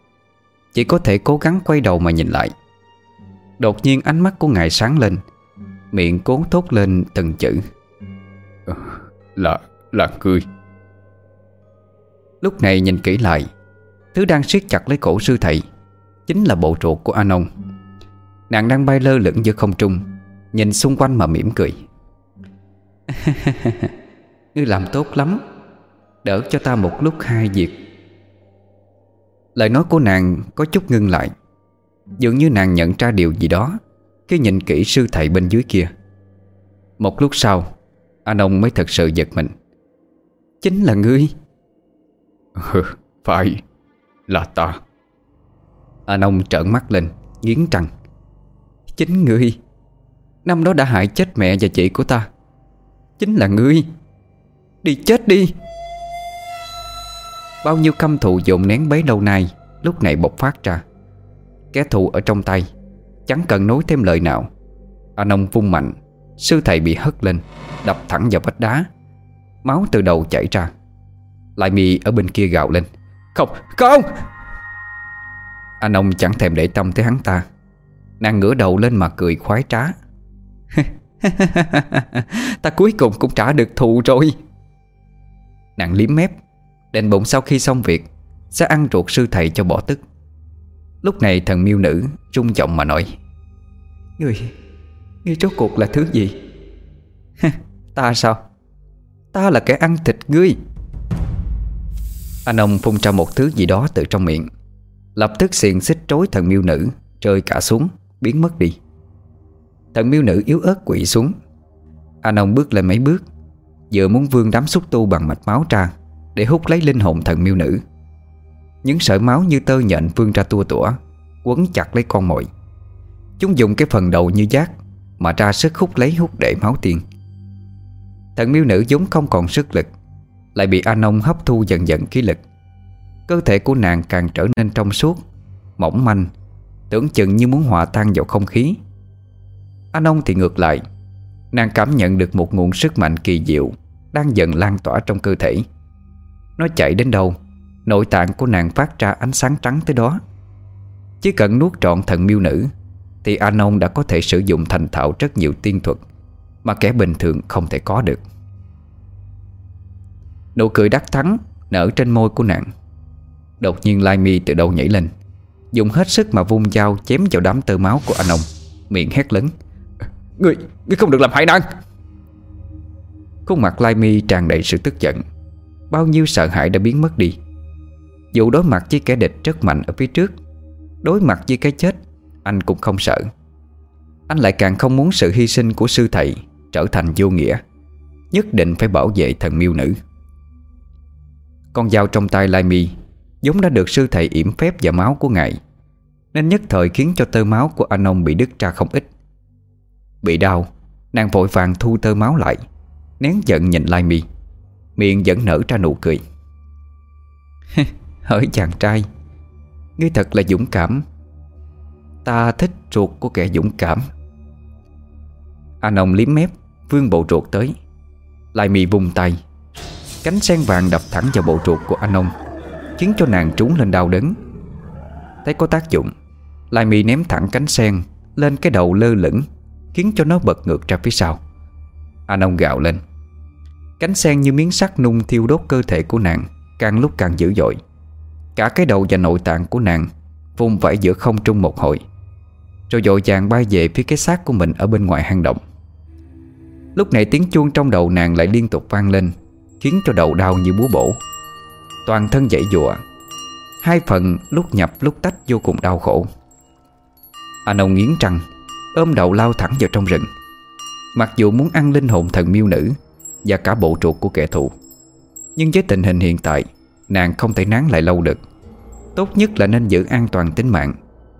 Speaker 1: Chỉ có thể cố gắng quay đầu mà nhìn lại. Đột nhiên ánh mắt của ngài sáng lên Miệng cố thốt lên từng chữ.
Speaker 2: Là, là ngươi
Speaker 1: Lúc này nhìn kỹ lại Thứ đang siết chặt lấy cổ sư thầy Chính là bộ ruột của Anon Nàng đang bay lơ lửng giữa không trung, Nhìn xung quanh mà mỉm cười. Ngươi làm tốt lắm, Đỡ cho ta một lúc hai việc. Lời nói của nàng có chút ngưng lại, Dường như nàng nhận ra điều gì đó Khi nhìn kỹ sư thầy bên dưới kia. Một lúc sau Anh ông mới thật sự giật mình. Chính là ngươi?
Speaker 2: Ừ, phải. Là ta
Speaker 1: Anh ông trợn mắt lên, Nghiến răng. Chính ngươi. Năm đó đã hại chết mẹ và chị của ta. Chính là ngươi. Đi chết đi. Bao nhiêu căm thù dồn nén bấy lâu nay, Lúc này bộc phát ra. Kẻ thù ở trong tay, Chẳng cần nói thêm lời nào. Anh ông vung mạnh, Sư thầy bị hất lên, Đập thẳng vào vách đá. Máu từ đầu chảy ra. Lại mì ở bên kia gào lên. Không, không! Anh ông chẳng thèm để tâm tới hắn ta. Nàng ngửa đầu lên mà cười khoái trá. Ta cuối cùng cũng trả được thù rồi. Nàng liếm mép đền bụng sau khi xong việc Sẽ ăn ruột sư thầy cho bỏ tức. Lúc này thần miêu nữ trung giọng mà nói Ngươi Ngươi rốt cuộc là thứ gì? Ta sao? Ta là kẻ ăn thịt ngươi. Anh ông phun ra một thứ gì đó từ trong miệng. Lập tức xiềng xích trối thần miêu nữ, Rơi cả xuống, Biến mất đi. Thần miêu nữ yếu ớt quỵ xuống. Anh ông bước lên mấy bước, Vừa muốn vương đám xúc tu bằng mạch máu ra, Để hút lấy linh hồn thần miêu nữ. Những sợi máu như tơ nhện vương ra tua tủa, Quấn chặt lấy con mồi. Chúng dùng cái phần đầu như giác, Mà ra sức hút lấy hút để máu tiên. Thần miêu nữ vốn không còn sức lực lại bị Anon hấp thu dần dần khí lực. Cơ thể của nàng càng trở nên trong suốt, Mỏng manh, Tưởng chừng như muốn hòa tan vào không khí. Anon thì ngược lại, Nàng cảm nhận được một nguồn sức mạnh kỳ diệu Đang dần lan tỏa trong cơ thể. Nó chạy đến đâu, Nội tạng của nàng phát ra ánh sáng trắng tới đó. Chỉ cần nuốt trọn thần miêu nữ, Thì Anon đã có thể sử dụng thành thạo rất nhiều tiên thuật Mà kẻ bình thường không thể có được. Nụ cười đắc thắng Nở trên môi của nàng. Đột nhiên Lai Mi từ đâu nhảy lên Dùng hết sức mà vung dao chém vào đám tơ máu của Anon Miệng hét lớn. Ngươi, ngươi không được làm hại nàng. Khuôn mặt Lai Mi tràn đầy sự tức giận. Bao nhiêu sợ hãi đã biến mất đi. Dù đối mặt với kẻ địch rất mạnh ở phía trước Đối mặt với cái chết Anh cũng không sợ. Anh lại càng không muốn sự hy sinh của sư thầy Trở thành vô nghĩa Nhất định phải bảo vệ thần miêu nữ con dao trong tay Lai Mi giống đã được sư thầy yểm phép và máu của ngài, Nên nhất thời khiến cho tơ máu của anh ông bị đứt ra không ít. Bị đau, Nàng vội vàng thu tơ máu lại, Nén giận nhìn Lai Mi, Miệng vẫn nở ra nụ cười. Hỡi chàng trai, Ngươi thật là dũng cảm. Ta thích ruột của kẻ dũng cảm. Anh ông liếm mép, Vương bộ ruột tới. Lai Mi vung tay Cánh sen vàng đập thẳng vào bộ ruột của anh ông, Khiến cho nàng trúng lên đau đớn. Thấy có tác dụng, Lai Mi ném thẳng cánh sen Lên cái đầu lơ lửng, Khiến cho nó bật ngược ra phía sau. Anh ông gạo lên. Cánh sen như miếng sắt nung thiêu đốt cơ thể của nàng, Càng lúc càng dữ dội. Cả cái đầu và nội tạng của nàng Vùng vẫy giữa không trung một hồi, Rồi dội vàng bay về phía cái xác của mình Ở bên ngoài hang động. Lúc này tiếng chuông trong đầu nàng lại liên tục vang lên. Khiến cho đầu đau như búa bổ. Toàn thân dãy dùa Hai phần lúc nhập lúc tách vô cùng đau khổ. Anh ông nghiến răng, Ôm đầu lao thẳng vào trong rừng. Mặc dù muốn ăn linh hồn thần miêu nữ Và cả bộ chuột của kẻ thù, Nhưng với tình hình hiện tại, Nàng không thể nán lại lâu được. Tốt nhất là nên giữ an toàn tính mạng,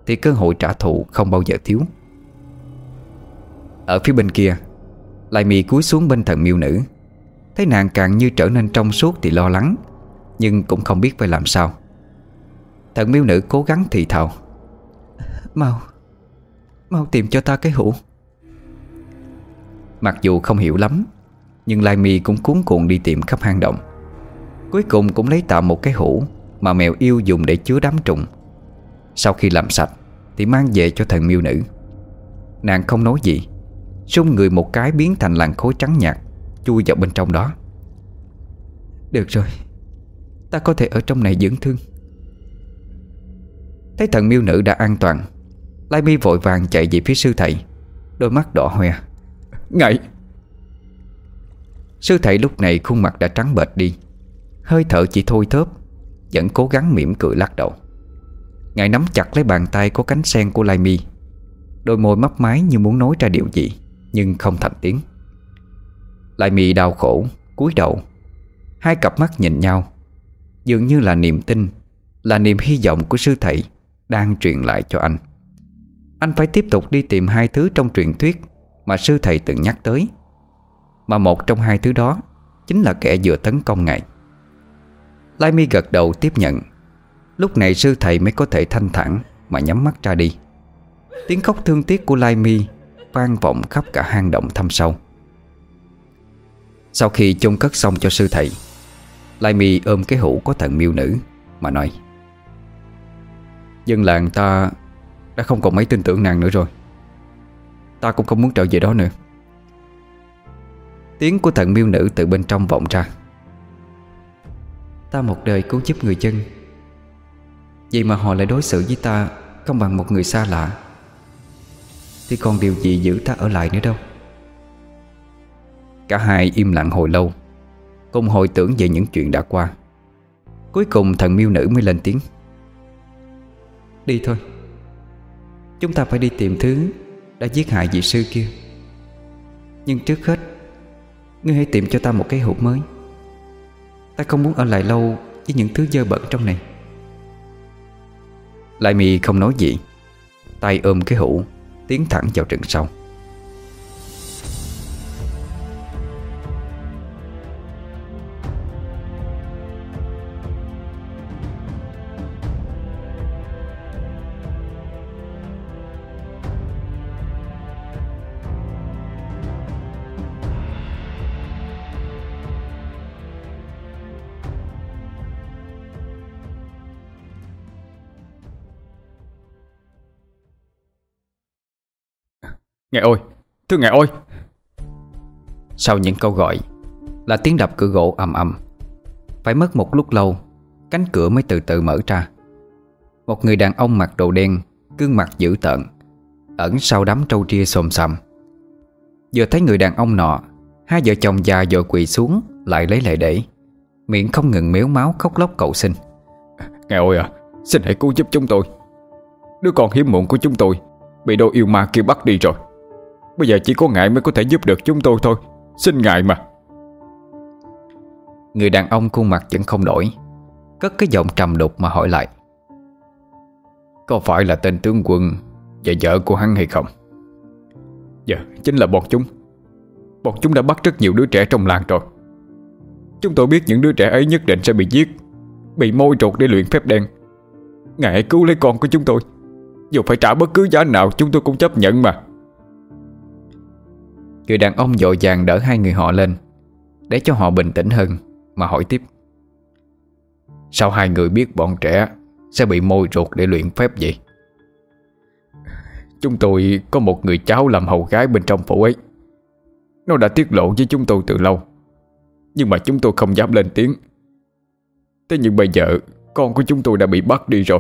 Speaker 1: Thì cơ hội trả thù không bao giờ thiếu. Ở phía bên kia Lại mì cúi xuống bên thần miêu nữ. Thấy nàng càng như trở nên trong suốt thì lo lắng, Nhưng cũng không biết phải làm sao. Thần miêu nữ cố gắng thì thào. Mau Mau tìm cho ta cái hũ. Mặc dù không hiểu lắm, Nhưng Lai Mi cũng cuốn cuộn đi tìm khắp hang động. Cuối cùng cũng lấy tạm một cái hũ Mà mèo yêu dùng để chứa đám trùng. Sau khi làm sạch Thì mang về cho thần miêu nữ. Nàng không nói gì, Xung người một cái biến thành làn khối trắng nhạt. Chui vào bên trong đó. Được rồi, Ta có thể ở trong này dưỡng thương. Thấy thần miêu nữ đã an toàn, Lai mi vội vàng chạy về phía sư thầy, Đôi mắt đỏ hoe.
Speaker 2: Ngậy
Speaker 1: Sư thầy lúc này khuôn mặt đã trắng bệch đi, Hơi thở chỉ thôi thớp, Vẫn cố gắng mỉm cười lắc đầu. Ngài nắm chặt lấy bàn tay có cánh sen của Lai Mi, Đôi môi mấp máy như muốn nói ra điều gì, Nhưng không thành tiếng. Lai Mi đau khổ, cúi đầu. Hai cặp mắt nhìn nhau. Dường như là niềm tin, Là niềm hy vọng của sư thầy Đang truyền lại cho anh. Anh phải tiếp tục đi tìm hai thứ trong truyền thuyết Mà sư thầy từng nhắc tới. Mà một trong hai thứ đó Chính là kẻ vừa tấn công ngài. Lai Mi gật đầu tiếp nhận. Lúc này sư thầy mới có thể thanh thản Mà nhắm mắt ra đi. Tiếng khóc thương tiếc của Lai Mi Vang vọng khắp cả hang động thăm sâu. Sau khi chôn cất xong cho sư thầy, Lai Mi ôm cái hũ có thần miêu nữ Mà nói, Dân làng ta Đã không còn mấy tin tưởng nàng nữa rồi. Ta cũng không muốn trở về đó nữa. Tiếng của thần miêu nữ từ bên trong vọng ra. Ta một đời cứu giúp người dân. Vậy mà họ lại đối xử với ta Không bằng một người xa lạ, Thì còn điều gì giữ ta ở lại nữa đâu? Cả hai im lặng hồi lâu Cùng hồi tưởng về những chuyện đã qua. Cuối cùng thần miêu nữ mới lên tiếng. Đi thôi. Chúng ta phải đi tìm thứ Đã giết hại vị sư kia. Nhưng trước hết Ngươi hãy tìm cho ta một cái hộp mới. Ta không muốn ở lại lâu Với những thứ dơ bẩn trong này. Lại mì không nói gì Tay ôm cái hũ Tiến thẳng vào rừng sâu
Speaker 2: Ngài ơi Thưa ngài ơi.
Speaker 1: Sau những câu gọi Là tiếng đập cửa gỗ ầm ầm. Phải mất một lúc lâu Cánh cửa mới từ từ mở ra. Một người đàn ông mặc đồ đen Gương mặt dữ tợn Ẩn sau đám trâu ria xồm xầm Vừa thấy người đàn ông nọ Hai vợ chồng già vội quỳ xuống Lại lấy lại để. Miệng không ngừng méo máu khóc lóc cầu xin.
Speaker 2: Ngài ơi à Xin hãy cứu giúp chúng tôi. Đứa con hiếm muộn của chúng tôi Bị đôi yêu ma kia bắt đi rồi Bây giờ chỉ có ngài mới có thể giúp được chúng tôi thôi. Xin ngài mà.
Speaker 1: Người đàn ông khuôn mặt vẫn không đổi Cất cái giọng trầm đục mà hỏi lại.
Speaker 2: Có phải là tên tướng quân Và vợ của hắn hay không? Dạ chính là bọn chúng. Bọn chúng đã bắt rất nhiều đứa trẻ trong làng rồi. Chúng tôi biết những đứa trẻ ấy nhất định sẽ bị giết Bị môi trột để luyện phép đen. Ngài hãy cứu lấy con của chúng tôi. Dù phải trả bất cứ giá nào chúng tôi cũng chấp nhận mà
Speaker 1: Người đàn ông dội vàng đỡ hai người họ lên, Để cho họ bình tĩnh hơn, Mà hỏi tiếp.
Speaker 2: Sao hai người biết bọn trẻ Sẽ bị môi ruột để luyện phép vậy? Chúng tôi có một người cháu làm hầu gái bên trong phủ ấy. Nó đã tiết lộ với chúng tôi từ lâu, Nhưng mà chúng tôi không dám lên tiếng. Thế nhưng bây giờ, Con của chúng tôi đã bị bắt đi rồi.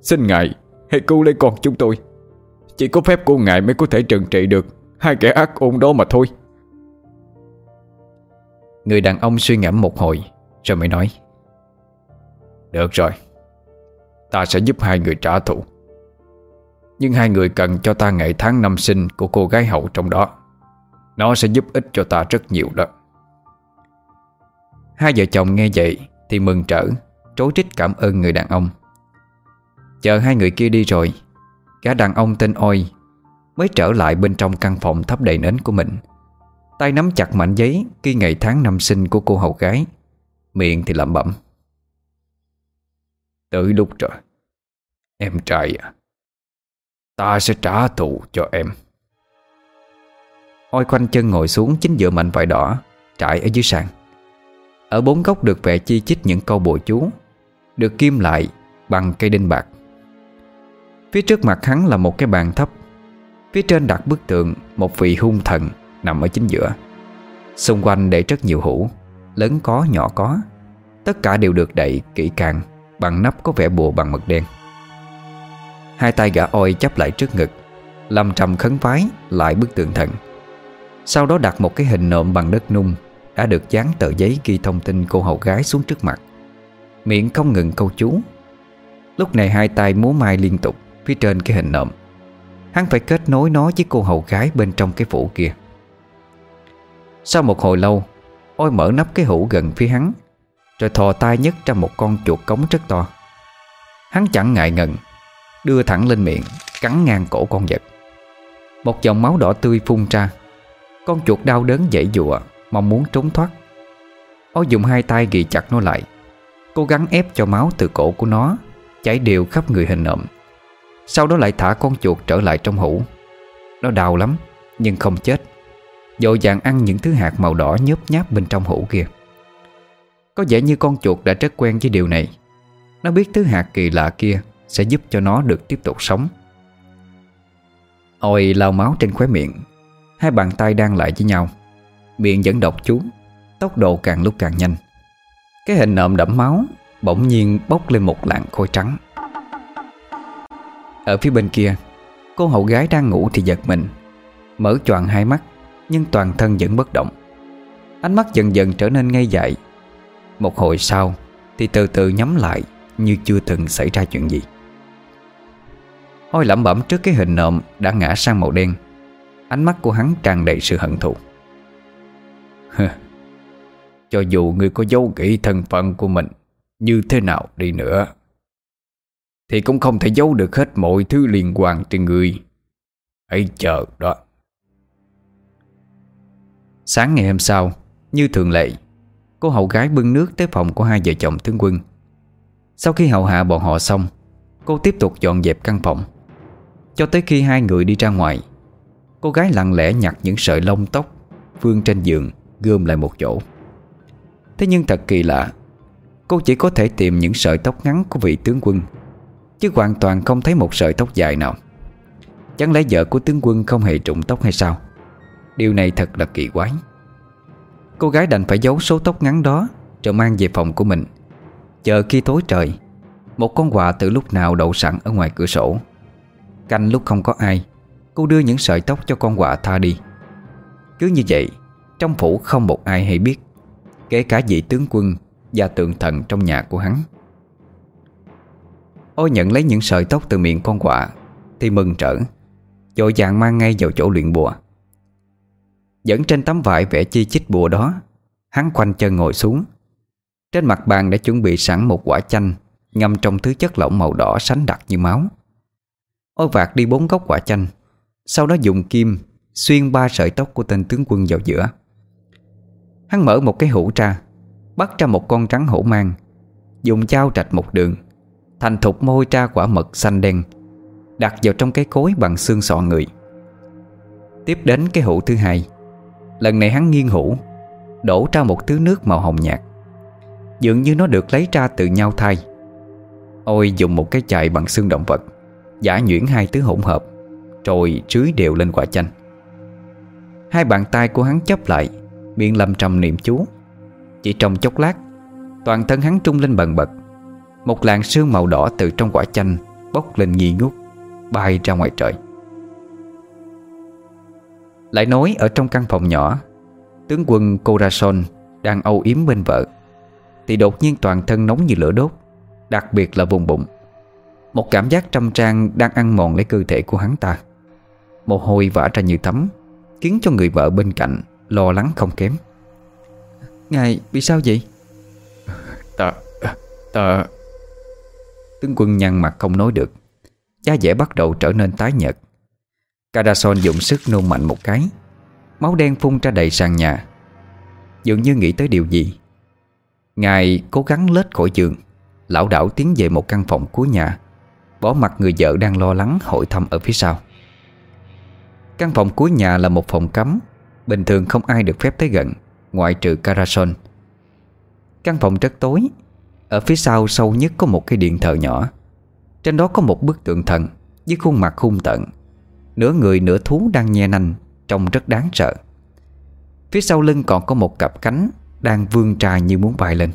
Speaker 2: Xin ngài Hãy cứu lấy con chúng tôi. Chỉ có phép của ngài mới có thể trừng trị được. Hai kẻ ác ôn đó mà thôi.
Speaker 1: Người đàn ông suy ngẫm một hồi, Rồi mới nói,
Speaker 2: Được rồi, Ta sẽ giúp hai người trả thù. Nhưng hai người cần cho ta ngày tháng năm sinh Của cô gái hậu trong đó. Nó sẽ giúp ích cho ta rất nhiều đó.
Speaker 1: Hai vợ chồng nghe vậy Thì mừng trở Trối trích cảm ơn người đàn ông. Chờ hai người kia đi rồi, Gã đàn ông tên Oi Mới trở lại bên trong căn phòng thắp đầy nến của mình. Tay nắm chặt mảnh giấy Ghi ngày tháng năm sinh của cô hầu gái, Miệng thì lẩm bẩm.
Speaker 2: Tới lúc rồi, Em trai à Ta sẽ trả thù cho em.
Speaker 1: Ôi quanh chân ngồi xuống chính giữa mảnh vải đỏ, Trải ở dưới sàn. Ở bốn góc được vẽ chi chít những câu bùa chú, Được kim lại bằng cây đinh bạc. Phía trước mặt hắn là một cái bàn thấp Phía trên đặt bức tượng, Một vị hung thần, nằm ở chính giữa. Xung quanh để rất nhiều hũ, Lớn có, nhỏ có. Tất cả đều được đậy kỹ càng, Bằng nắp có vẻ bùa bằng mực đen. Hai tay gã oi chấp lại trước ngực, Lâm trầm khấn vái lại bức tượng thần. Sau đó đặt một cái hình nộm bằng đất nung, Đã được dán tờ giấy ghi thông tin cô hầu gái xuống trước mặt. Miệng không ngừng câu chú. Lúc này hai tay múa mai liên tục, Phía trên cái hình nộm. Hắn phải kết nối nó với cô hầu gái bên trong cái phủ kia. Sau một hồi lâu, Ôi mở nắp cái hũ gần phía hắn, Rồi thò tay nhấc ra một con chuột cống rất to. Hắn chẳng ngại ngần, Đưa thẳng lên miệng, Cắn ngang cổ con vật. Một dòng máu đỏ tươi phun ra. Con chuột đau đớn dãy dụa Mong muốn trốn thoát. Ôi dùng hai tay ghi chặt nó lại. Cố gắng ép cho máu từ cổ của nó, Chảy đều khắp người hình nộm sau đó lại thả con chuột trở lại trong hũ. Nó đau lắm, Nhưng không chết. Dội vàng ăn những thứ hạt màu đỏ nhớp nháp bên trong hũ kia. Có vẻ như con chuột đã rất quen với điều này. Nó biết thứ hạt kỳ lạ kia Sẽ giúp cho nó được tiếp tục sống. Ôi, lau máu trên khóe miệng. Hai bàn tay đang lại với nhau. Miệng vẫn độc chú. Tốc độ càng lúc càng nhanh. Cái hình nộm đẫm máu Bỗng nhiên bốc lên một lạng khôi trắng. Ở phía bên kia, Cô hậu gái đang ngủ thì giật mình. Mở choàng hai mắt, Nhưng toàn thân vẫn bất động. Ánh mắt dần dần trở nên ngây dại. Một hồi sau, Thì từ từ nhắm lại, Như chưa từng xảy ra chuyện gì. Hôi lẩm bẩm trước cái hình nộm Đã ngã sang màu đen. Ánh mắt của hắn tràn đầy sự hận thù. Cho dù người có dấu kỹ thân phận của mình, Như thế nào đi nữa? Thì cũng không thể giấu được hết mọi thứ liên quan trên người. Hãy chờ đó. Sáng ngày hôm sau, Như thường lệ, Cô hậu gái bưng nước tới phòng của hai vợ chồng tướng quân. Sau khi hậu hạ bọn họ xong, Cô tiếp tục dọn dẹp căn phòng. Cho tới khi hai người đi ra ngoài, Cô gái lặng lẽ nhặt những sợi lông tóc Vương trên giường, Gom lại một chỗ. Thế nhưng thật kỳ lạ, Cô chỉ có thể tìm những sợi tóc ngắn của vị tướng quân Chứ hoàn toàn không thấy một sợi tóc dài nào. Chẳng lẽ vợ của tướng quân không hề trụng tóc hay sao? Điều này thật là kỳ quái. Cô gái đành phải giấu số tóc ngắn đó, Rồi mang về phòng của mình. Chờ khi tối trời, Một con quạ từ lúc nào đậu sẵn ở ngoài cửa sổ. Canh lúc không có ai, Cô đưa những sợi tóc cho con quạ tha đi. Cứ như vậy, Trong phủ không một ai hay biết, Kể cả vị tướng quân Và tượng thần trong nhà của hắn. Ôi, nhận lấy những sợi tóc từ miệng con quạ, Thì mừng trở. Dội vàng mang ngay vào chỗ luyện bùa. Dẫn trên tấm vải vẽ chi chích bùa đó, Hắn quanh chân ngồi xuống. Trên mặt bàn đã chuẩn bị sẵn một quả chanh, Ngâm trong thứ chất lỏng màu đỏ sánh đặc như máu. Ôi, vạt đi bốn góc quả chanh. Sau đó dùng kim Xuyên ba sợi tóc của tên tướng quân vào giữa. Hắn mở một cái hũ ra, Bắt ra một con trắng hổ mang, Dùng dao trạch một đường. Thành thục môi ra quả mật xanh đen, Đặt vào trong cái cối bằng xương sọ người. Tiếp đến cái hũ thứ hai. Lần này hắn nghiêng hũ, Đổ ra một thứ nước màu hồng nhạt. Dường như nó được lấy ra từ nhau thai Ôi, dùng một cái chày bằng xương động vật, Giả nhuyễn hai thứ hỗn hợp, Rồi trưới đều lên quả chanh. Hai bàn tay của hắn chấp lại, Miệng lầm trầm niệm chú. Chỉ trong chốc lát, Toàn thân hắn trung lên bần bật. Một làn sương màu đỏ từ trong quả chanh Bốc lên nghi ngút Bay ra ngoài trời. Lại nói ở trong căn phòng nhỏ Tướng quân Corazon Đang âu yếm bên vợ Thì đột nhiên toàn thân nóng như lửa đốt Đặc biệt là vùng bụng. Một cảm giác trăm trang đang ăn mòn lấy cơ thể của hắn ta. Mồ hôi vã ra như tắm Khiến cho người vợ bên cạnh Lo lắng không kém. Ngài bị sao vậy?
Speaker 2: Ta Ta
Speaker 1: Tướng quân nhăn mặt không nói được. Giá dẻ bắt đầu trở nên tái nhợt. Carason dùng sức nôn mạnh một cái. Máu đen phun ra đầy sàn nhà. Dường như nghĩ tới điều gì. Ngài cố gắng lết khỏi giường. Lão đảo tiến về một căn phòng cuối nhà. Bỏ mặt người vợ đang lo lắng hội thăm ở phía sau. Căn phòng cuối nhà là một phòng cấm. Bình thường không ai được phép tới gần, Ngoại trừ Carason. Căn phòng rất tối ở phía sau sâu nhất có một cái điện thờ nhỏ. Trên đó có một bức tượng thần Với khuôn mặt hung tận Nửa người nửa thú đang nhe nanh, Trông rất đáng sợ. Phía sau lưng còn có một cặp cánh Đang vươn tra như muốn bay lên.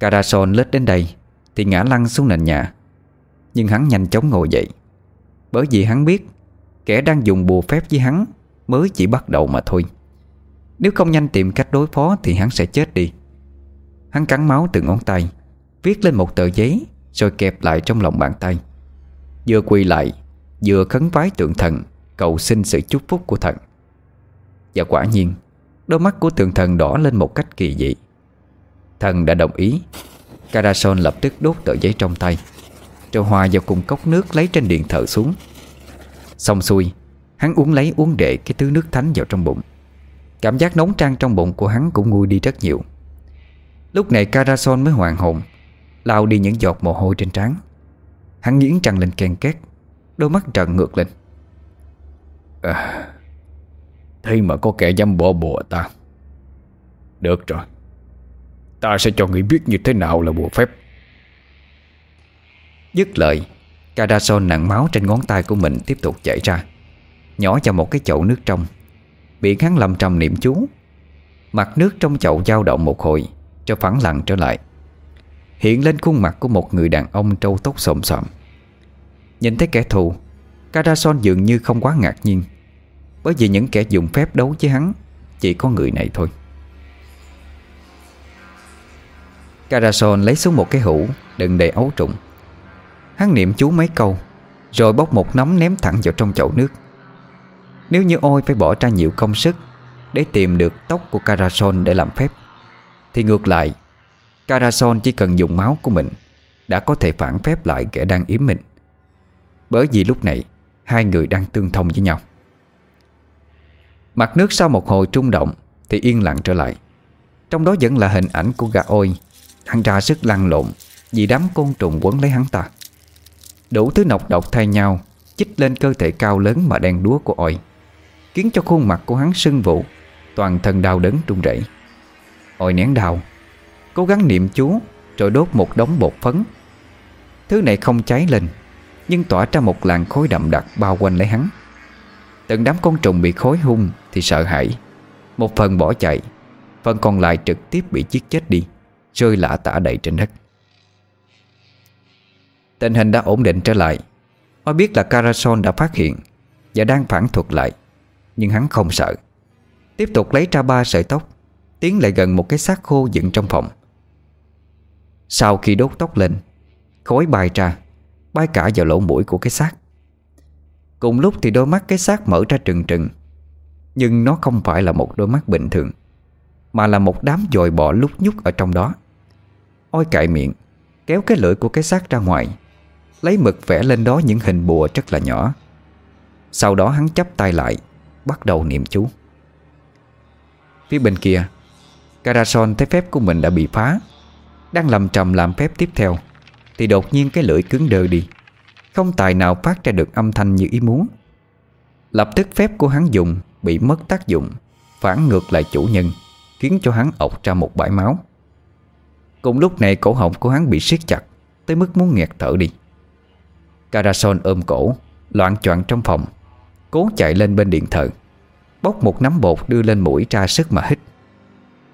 Speaker 1: Carason lết đến đây Thì ngã lăn xuống nền nhà. Nhưng hắn nhanh chóng ngồi dậy. Bởi vì hắn biết Kẻ đang dùng bùa phép với hắn Mới chỉ bắt đầu mà thôi. Nếu không nhanh tìm cách đối phó Thì hắn sẽ chết đi. Hắn cắn máu từ ngón tay, Viết lên một tờ giấy Rồi kẹp lại trong lòng bàn tay. Vừa quỳ lại, Vừa khấn vái tượng thần, Cầu xin sự chúc phúc của thần. Và quả nhiên, Đôi mắt của tượng thần đỏ lên một cách kỳ dị. Thần đã đồng ý. Carason lập tức đốt tờ giấy trong tay, Rồi hòa vào cùng cốc nước lấy trên điện thờ xuống. Xong xuôi, Hắn uống lấy uống đệ cái thứ nước thánh vào trong bụng. Cảm giác nóng trang trong bụng của hắn cũng nguôi đi rất nhiều. Lúc này Carason mới hoàn hồn lao đi những giọt mồ hôi trên trán. Hắn nghiến trăng lên ken két Đôi mắt trợn ngược lên.
Speaker 3: À, Thế mà có kẻ dám bỏ bùa ta. Được rồi Ta sẽ cho người biết như thế nào là bùa phép.
Speaker 1: Dứt lời Cadason nặng máu trên ngón tay của mình tiếp tục chảy ra Nhỏ vào một cái chậu nước trong. Bị hắn lầm trầm niệm chú. Mặt nước trong chậu dao động một hồi cho phẳng lặng trở lại. Hiện lên khuôn mặt của một người đàn ông trâu tóc xồm xòm. Nhìn thấy kẻ thù Cadason dường như không quá ngạc nhiên, Bởi vì những kẻ dùng phép đấu với hắn Chỉ có người này thôi. Cadason lấy xuống một cái hũ, Đựng đầy ấu trùng. Hắn niệm chú mấy câu, Rồi bóc một nắm ném thẳng vào trong chậu nước. Nếu như ôi phải bỏ ra nhiều công sức Để tìm được tóc của Carason để làm phép thì ngược lại, Carason chỉ cần dùng máu của mình Đã có thể phản phép lại kẻ đang yếm mình. Bởi vì lúc này, Hai người đang tương thông với nhau. Mặt nước sau một hồi trung động Thì yên lặng trở lại. Trong đó vẫn là hình ảnh của gà ôi Hắn ra sức lăn lộn Vì đám côn trùng quấn lấy hắn ta. Đủ thứ nọc độc thay nhau, Chích lên cơ thể cao lớn mà đen đúa của oi, Khiến cho khuôn mặt của hắn sưng vụ, Toàn thân đau đớn trung rẩy hồi nén đau. Cố gắng niệm chú Rồi đốt một đống bột phấn. Thứ này không cháy lên, Nhưng tỏa ra một làn khói đậm đặc bao quanh lấy hắn. Từng đám con trùng bị khói hung Thì sợ hãi. Một phần bỏ chạy, Phần còn lại trực tiếp bị giết chết đi, Rơi lả tả đầy trên đất. Tình hình đã ổn định trở lại. Mới biết là Carason đã phát hiện Và đang phản thuật lại, Nhưng hắn không sợ. Tiếp tục lấy ra ba sợi tóc Tiến lại gần một cái xác khô dựng trong phòng. Sau khi đốt tóc lên, Khói bay ra, Bay cả vào lỗ mũi của cái xác. Cùng lúc thì đôi mắt cái xác mở ra trừng trừng, Nhưng nó không phải là một đôi mắt bình thường, Mà là một đám dồi bọ lúc nhúc ở trong đó. Ôi cại miệng, Kéo cái lưỡi của cái xác ra ngoài, Lấy mực vẽ lên đó những hình bùa rất là nhỏ. Sau đó hắn chắp tay lại, Bắt đầu niệm chú. Phía bên kia Carason thấy phép của mình đã bị phá, Đang lầm trầm làm phép tiếp theo, Thì đột nhiên cái lưỡi cứng đơ đi. Không tài nào phát ra được âm thanh như ý muốn. Lập tức phép của hắn dùng Bị mất tác dụng, Phản ngược lại chủ nhân, Khiến cho hắn ọc ra một bãi máu. Cùng lúc này cổ họng của hắn bị siết chặt, Tới mức muốn nghẹt thở đi. Carason ôm cổ, Loạn choạng trong phòng, Cố chạy lên bên điện thờ Bóc một nắm bột đưa lên mũi ra sức mà hít.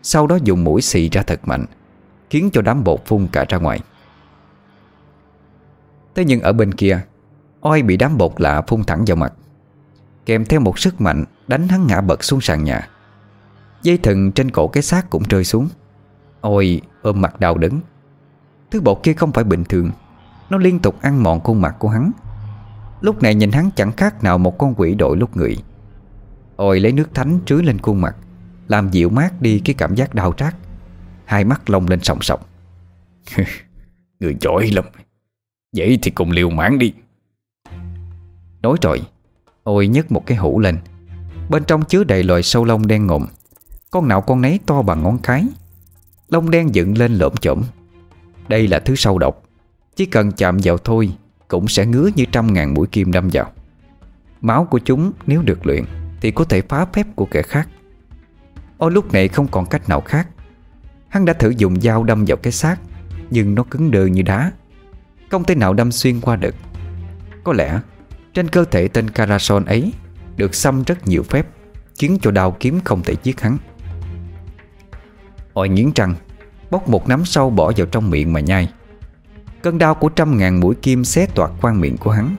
Speaker 1: Sau đó dùng mũi xì ra thật mạnh, Khiến cho đám bột phun cả ra ngoài. Thế nhưng ở bên kia Oi bị đám bột lạ phun thẳng vào mặt, Kèm theo một sức mạnh Đánh hắn ngã bật xuống sàn nhà. Dây thừng trên cổ cái xác cũng rơi xuống. Ôi, ôm mặt đau đớn. Thứ bột kia không phải bình thường, Nó liên tục ăn mòn khuôn mặt của hắn. Lúc này nhìn hắn chẳng khác nào một con quỷ đội lúc người. Ôi, lấy nước thánh trưới lên khuôn mặt. Làm dịu mát đi cái cảm giác đau trát. Hai mắt lông lên sòng sòng
Speaker 3: Người giỏi lắm. Vậy thì cùng liều mãn đi.
Speaker 1: Nói rồi Ôi nhấc một cái hũ lên. Bên trong chứa đầy loài sâu lông đen ngộm Con nào con nấy to bằng ngón cái. Lông đen dựng lên lộm chổm Đây là thứ sâu độc. Chỉ cần chạm vào thôi, Cũng sẽ ngứa như trăm ngàn mũi kim đâm vào. Máu của chúng nếu được luyện, Thì có thể phá phép của kẻ khác. Ô lúc này không còn cách nào khác. Hắn đã thử dùng dao đâm vào cái xác, Nhưng nó cứng đơ như đá. Không thể nào đâm xuyên qua được. Có lẽ, Trên cơ thể tên Carason ấy Được xăm rất nhiều phép, Khiến cho đao kiếm không thể giết hắn. Ôi, nghiến răng Bóc một nắm sâu bỏ vào trong miệng mà nhai. Cơn đau của trăm ngàn mũi kim xé toạc khoang miệng của hắn.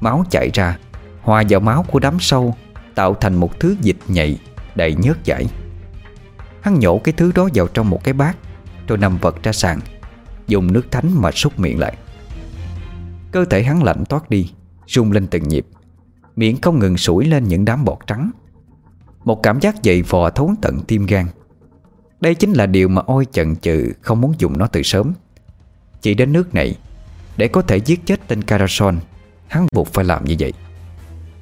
Speaker 1: Máu chảy ra, Hòa vào máu của đám sâu, Tạo thành một thứ dịch nhạy. Đầy nhớt dãi. Hắn nhổ cái thứ đó vào trong một cái bát, Rồi nằm vật ra sàn, Dùng nước thánh mà súc miệng lại. Cơ thể hắn lạnh toát đi, rung lên từng nhịp, Miệng không ngừng sủi lên những đám bọt trắng. Một cảm giác dậy vò thốn tận tim gan. Đây chính là điều mà ôi chần chừ Không muốn dùng nó từ sớm. Chỉ đến nước này, Để có thể giết chết tên Carason, Hắn buộc phải làm như vậy.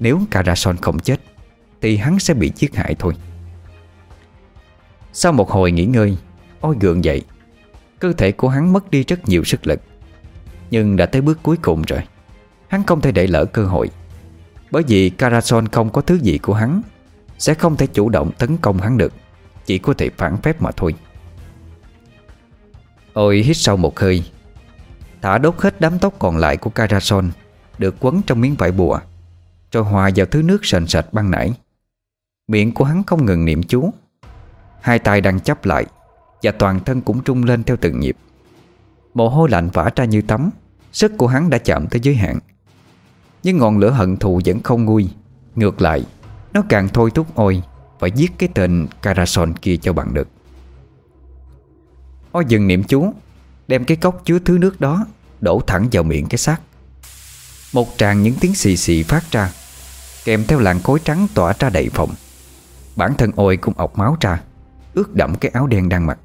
Speaker 1: Nếu Carason không chết thì hắn sẽ bị giết hại thôi. Sau một hồi nghỉ ngơi, Ôi gượng dậy. Cơ thể của hắn mất đi rất nhiều sức lực, Nhưng đã tới bước cuối cùng rồi. Hắn không thể để lỡ cơ hội, Bởi vì Carason không có thứ gì của hắn, Sẽ không thể chủ động tấn công hắn được, Chỉ có thể phản phép mà thôi. Ôi hít sâu một hơi, Thả đốt hết đám tóc còn lại của Carason Được quấn trong miếng vải bùa, Rồi hòa vào thứ nước sền sệt ban nãy. Miệng của hắn không ngừng niệm chú. Hai tay đang chấp lại, Và toàn thân cũng trung lên theo từng nhịp. Mồ hôi lạnh vã ra như tắm, Sức của hắn đã chạm tới giới hạn. Nhưng ngọn lửa hận thù vẫn không nguôi. Ngược lại, Nó càng thôi thúc ôi Phải giết cái tên Carason kia cho bằng được. Ôi dừng niệm chú, Đem cái cốc chứa thứ nước đó, Đổ thẳng vào miệng cái xác. Một tràng những tiếng xì xì phát ra, Kèm theo làn khối trắng tỏa ra đầy phòng. Bản thân ôi cũng ọc máu ra, Ướt đẫm cái áo đen đang mặc.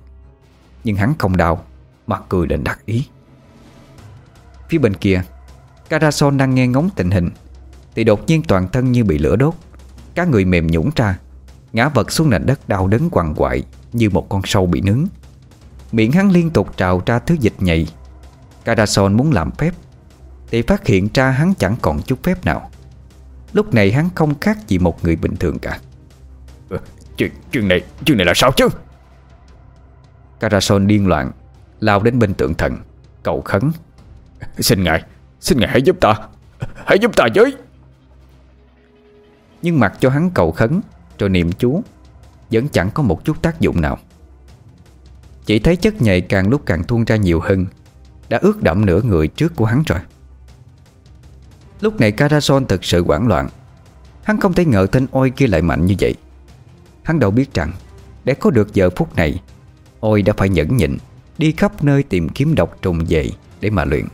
Speaker 1: Nhưng hắn không đau Mặt cười lên đắc ý. Phía bên kia, Carason đang nghe ngóng tình hình, Thì đột nhiên toàn thân như bị lửa đốt. Các người mềm nhũn ra, Ngã vật xuống nền đất đau đớn quằn quại Như một con sâu bị nướng. Miệng hắn liên tục trào ra thứ dịch nhầy. Carason muốn làm phép, Thì phát hiện ra hắn chẳng còn chút phép nào. Lúc này hắn không khác gì một người bình thường cả
Speaker 3: chuyện, chuyện này Chuyện này là sao chứ?
Speaker 1: Carason điên loạn Lao đến bên tượng thần Cầu khấn.
Speaker 3: Xin ngài Xin ngài hãy giúp ta Hãy giúp ta với.
Speaker 1: Nhưng mặc cho hắn cầu khấn Rồi niệm chú Vẫn chẳng có một chút tác dụng nào. Chỉ thấy chất nhầy càng lúc càng tuôn ra nhiều hơn Đã ướt đẫm nửa người trước của hắn rồi. Lúc này Carason thực sự hoảng loạn. Hắn không thể ngờ tên ôi kia lại mạnh như vậy Hắn đâu biết rằng Để có được giờ phút này, Ôi đã phải nhẫn nhịn, Đi khắp nơi tìm kiếm độc trùng về Để mà luyện.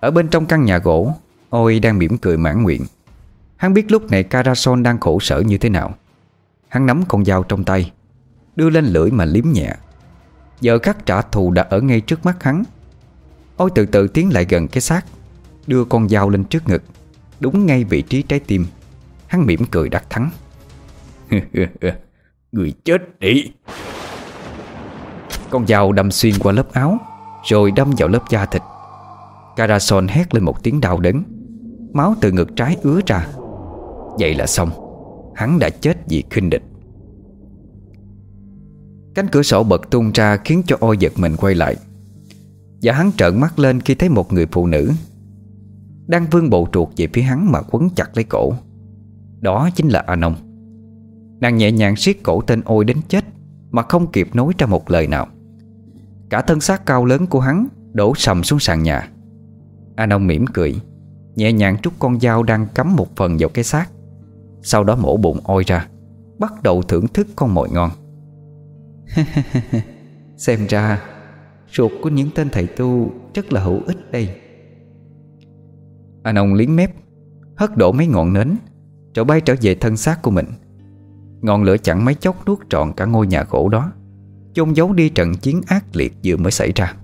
Speaker 1: Ở bên trong căn nhà gỗ, Ôi đang mỉm cười mãn nguyện. Hắn biết lúc này Carason đang khổ sở như thế nào. Hắn nắm con dao trong tay, Đưa lên lưỡi mà liếm nhẹ. Giờ khắc trả thù đã ở ngay trước mắt hắn. Ôi từ từ tiến lại gần cái xác, Đưa con dao lên trước ngực, Đúng ngay vị trí trái tim. Hắn mỉm cười đắc thắng.
Speaker 3: Người chết đi.
Speaker 1: Con dao đâm xuyên qua lớp áo Rồi đâm vào lớp da thịt. Carason hét lên một tiếng đau đớn. Máu từ ngực trái ứa ra. Vậy là xong. Hắn đã chết vì khinh địch. Cánh cửa sổ bật tung ra Khiến cho ôi giật mình quay lại. Và hắn trợn mắt lên khi thấy một người phụ nữ Đang vương bộ truột về phía hắn Mà quấn chặt lấy cổ đó chính là Anon Nàng nhẹ nhàng siết cổ tên ôi đến chết, Mà không kịp nói ra một lời nào. Cả thân xác cao lớn của hắn Đổ sầm xuống sàn nhà. Anon mỉm cười, Nhẹ nhàng trút con dao đang cắm một phần vào cái xác. Sau đó mổ bụng ôi ra, Bắt đầu thưởng thức con mồi ngon. Xem ra, Ruột của những tên thầy tu Rất là hữu ích đây. Anh ông liếm mép, Hất đổ mấy ngọn nến rồi bay trở về thân xác của mình. Ngọn lửa chẳng mấy chốc nuốt trọn cả ngôi nhà gỗ đó, chôn giấu đi trận chiến ác liệt vừa mới xảy ra.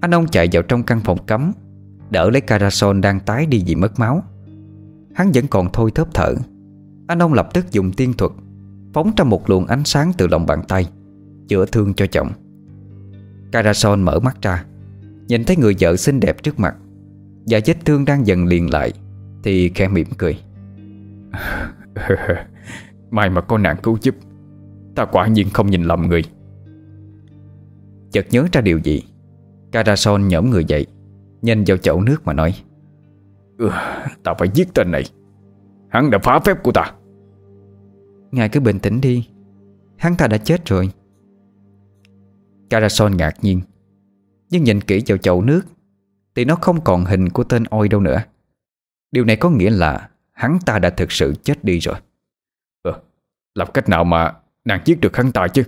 Speaker 1: Anh ông chạy vào trong căn phòng cấm, Đỡ lấy Carason đang tái đi vì mất máu. Hắn vẫn còn thôi thớp thở. Anh ông lập tức dùng tiên thuật, Phóng ra một luồng ánh sáng từ lòng bàn tay, Chữa thương cho chồng. Carason mở mắt ra, Nhìn thấy người vợ xinh đẹp trước mặt Và vết thương đang dần liền lại. Thì khẽ mỉm cười.
Speaker 3: May mà có nạn cứu giúp. Ta quả nhiên không nhìn lầm người.
Speaker 1: Chợt nhớ ra điều gì Carason nhổm người dậy Nhìn vào chậu nước mà nói.
Speaker 3: Ừ, Ta phải giết tên này. Hắn đã phá phép của ta.
Speaker 1: Ngài cứ bình tĩnh đi. Hắn ta đã chết rồi.
Speaker 2: Carason ngạc nhiên. Nhưng nhìn kỹ vào chậu nước Thì nó không còn hình của tên oi đâu nữa Điều này có nghĩa là Hắn ta đã thực sự chết đi rồi. Ừ, làm cách nào mà nàng giết được hắn ta chứ?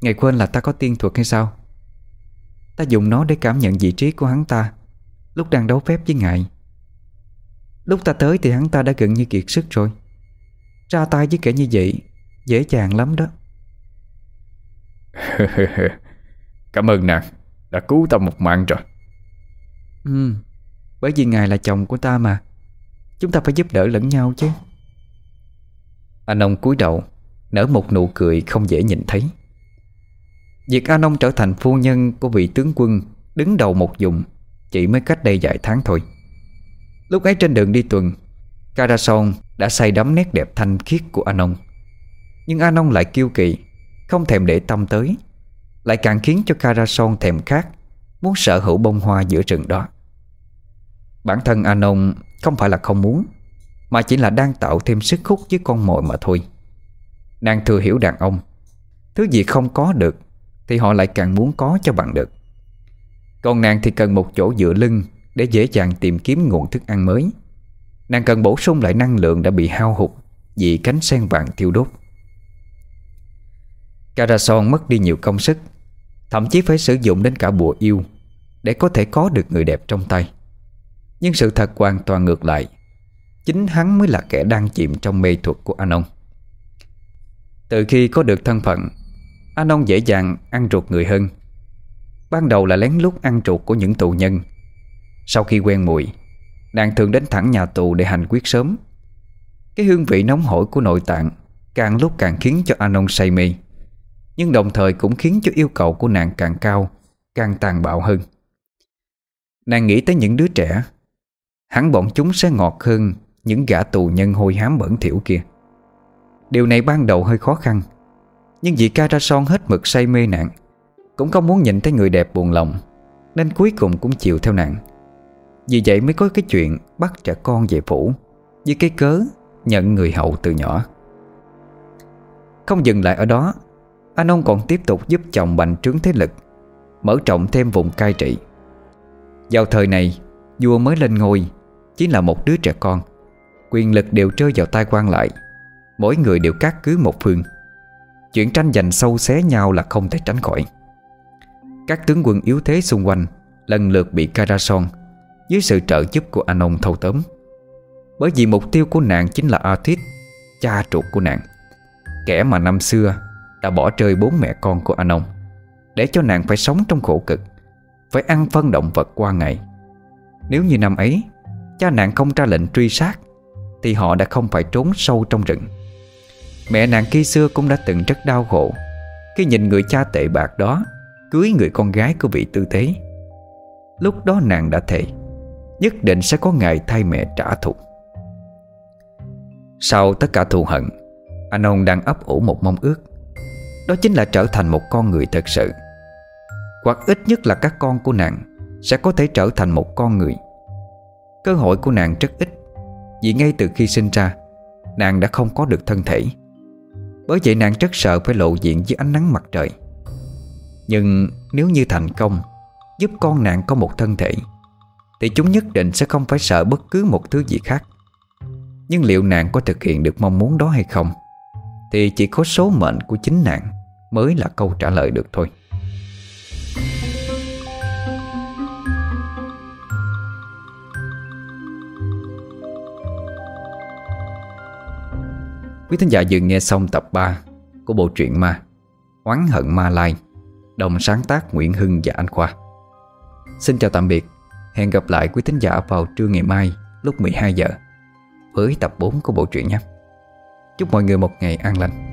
Speaker 1: Ngày quên là ta có tiên thuật hay sao? Ta dùng nó để cảm nhận vị trí của hắn ta Lúc đang đấu phép với ngài. Lúc ta tới thì hắn ta đã gần như kiệt sức rồi. Ra tay với kẻ như vậy Dễ dàng lắm đó.
Speaker 2: Cảm ơn nàng Đã cứu ta một mạng rồi.
Speaker 1: Ừ bởi vì ngài là chồng của ta mà. Chúng ta phải giúp đỡ lẫn nhau chứ.
Speaker 2: Anh ông cúi đầu, Nở một nụ cười không dễ nhìn thấy. Việc An Ông trở thành phu nhân của vị tướng quân Đứng đầu một vùng Chỉ mới cách đây vài tháng thôi. Lúc ấy trên đường đi tuần Carason đã say đắm nét đẹp thanh khiết của An Ông Nhưng An Ông lại kiêu kỳ Không thèm để tâm tới. Lại càng khiến cho Carason thèm khát, Muốn sở hữu bông hoa giữa rừng đó. Bản thân anh Ông không phải là không muốn, Mà chỉ là đang tạo thêm sức hút với con mồi mà thôi. Nàng thừa hiểu đàn ông, Thứ gì không có được Thì họ lại càng muốn có cho bằng được. Còn nàng thì cần một chỗ dựa lưng Để dễ dàng tìm kiếm nguồn thức ăn mới. Nàng cần bổ sung lại năng lượng đã bị hao hụt Vì cánh sen vàng thiêu đốt. Carason mất đi nhiều công sức, Thậm chí phải sử dụng đến cả bùa yêu Để có thể có được người đẹp trong tay. Nhưng sự thật hoàn toàn ngược lại. Chính hắn mới là kẻ đang chìm trong mê thuật của Anon Từ khi có được thân phận Anon dễ dàng ăn ruột người hơn. Ban đầu là lén lút ăn ruột của những tù nhân. Sau khi quen mùi, Nàng thường đến thẳng nhà tù để hành quyết sớm. Cái hương vị nóng hổi của nội tạng Càng lúc càng khiến cho Anon say mê. Nhưng đồng thời cũng khiến cho yêu cầu của nàng càng cao, Càng tàn bạo hơn. Nàng nghĩ tới những đứa trẻ Hẳn bọn chúng sẽ ngọt hơn Những gã tù nhân hôi hám bẩn thỉu kia. Điều này ban đầu hơi khó khăn, Nhưng vì Carason hết mực say mê nạn, Cũng không muốn nhìn thấy người đẹp buồn lòng, Nên cuối cùng cũng chịu theo nạn. Vì vậy mới có cái chuyện Bắt trẻ con về phủ Với cái cớ nhận người hậu từ nhỏ. Không dừng lại ở đó, Anh ông còn tiếp tục giúp chồng bành trướng thế lực, Mở rộng thêm vùng cai trị. Vào thời này, Vua mới lên ngôi chỉ là một đứa trẻ con. Quyền lực đều rơi vào tay quan lại. Mỗi người đều cát cứ một phương. Chuyện tranh giành sâu xé nhau là không thể tránh khỏi. Các tướng quân yếu thế xung quanh Lần lượt bị Carason Dưới sự trợ giúp của Anon thâu tóm. Bởi vì mục tiêu của nàng chính là Arthit Cha ruột của nàng. Kẻ mà năm xưa Đã bỏ rơi bốn mẹ con của Anon Để cho nàng phải sống trong khổ cực, Phải ăn phân động vật qua ngày. Nếu như năm ấy Cha nàng không ra lệnh truy sát, Thì họ đã không phải trốn sâu trong rừng. Mẹ nàng khi xưa cũng đã từng rất đau khổ. Khi nhìn người cha tệ bạc đó, Cưới người con gái của vị tư thế, Lúc đó nàng đã thề, Nhất định sẽ có ngày thay mẹ trả thù. Sau tất cả thù hận, Anh ông đang ấp ủ một mong ước. Đó chính là trở thành một con người thật sự. Hoặc ít nhất là các con của nàng Sẽ có thể trở thành một con người Cơ hội của nàng rất ít, Vì ngay từ khi sinh ra, Nàng đã không có được thân thể. Bởi vậy nàng rất sợ phải lộ diện dưới ánh nắng mặt trời. Nhưng nếu như thành công, Giúp con nàng có một thân thể, Thì chúng nhất định sẽ không phải sợ bất cứ một thứ gì khác. Nhưng liệu nàng có thực hiện được mong muốn đó hay không, Thì chỉ có số mệnh của chính nàng Mới là câu trả lời được thôi. Quý thính giả vừa nghe xong tập 3 của bộ truyện ma, Oán hận ma lai, Đồng sáng tác Nguyễn Hưng và Anh Khoa. Xin chào tạm biệt, Hẹn gặp lại quý thính giả vào trưa ngày mai lúc 12 giờ với tập 4 của bộ truyện nhé. Chúc mọi người một ngày an lành.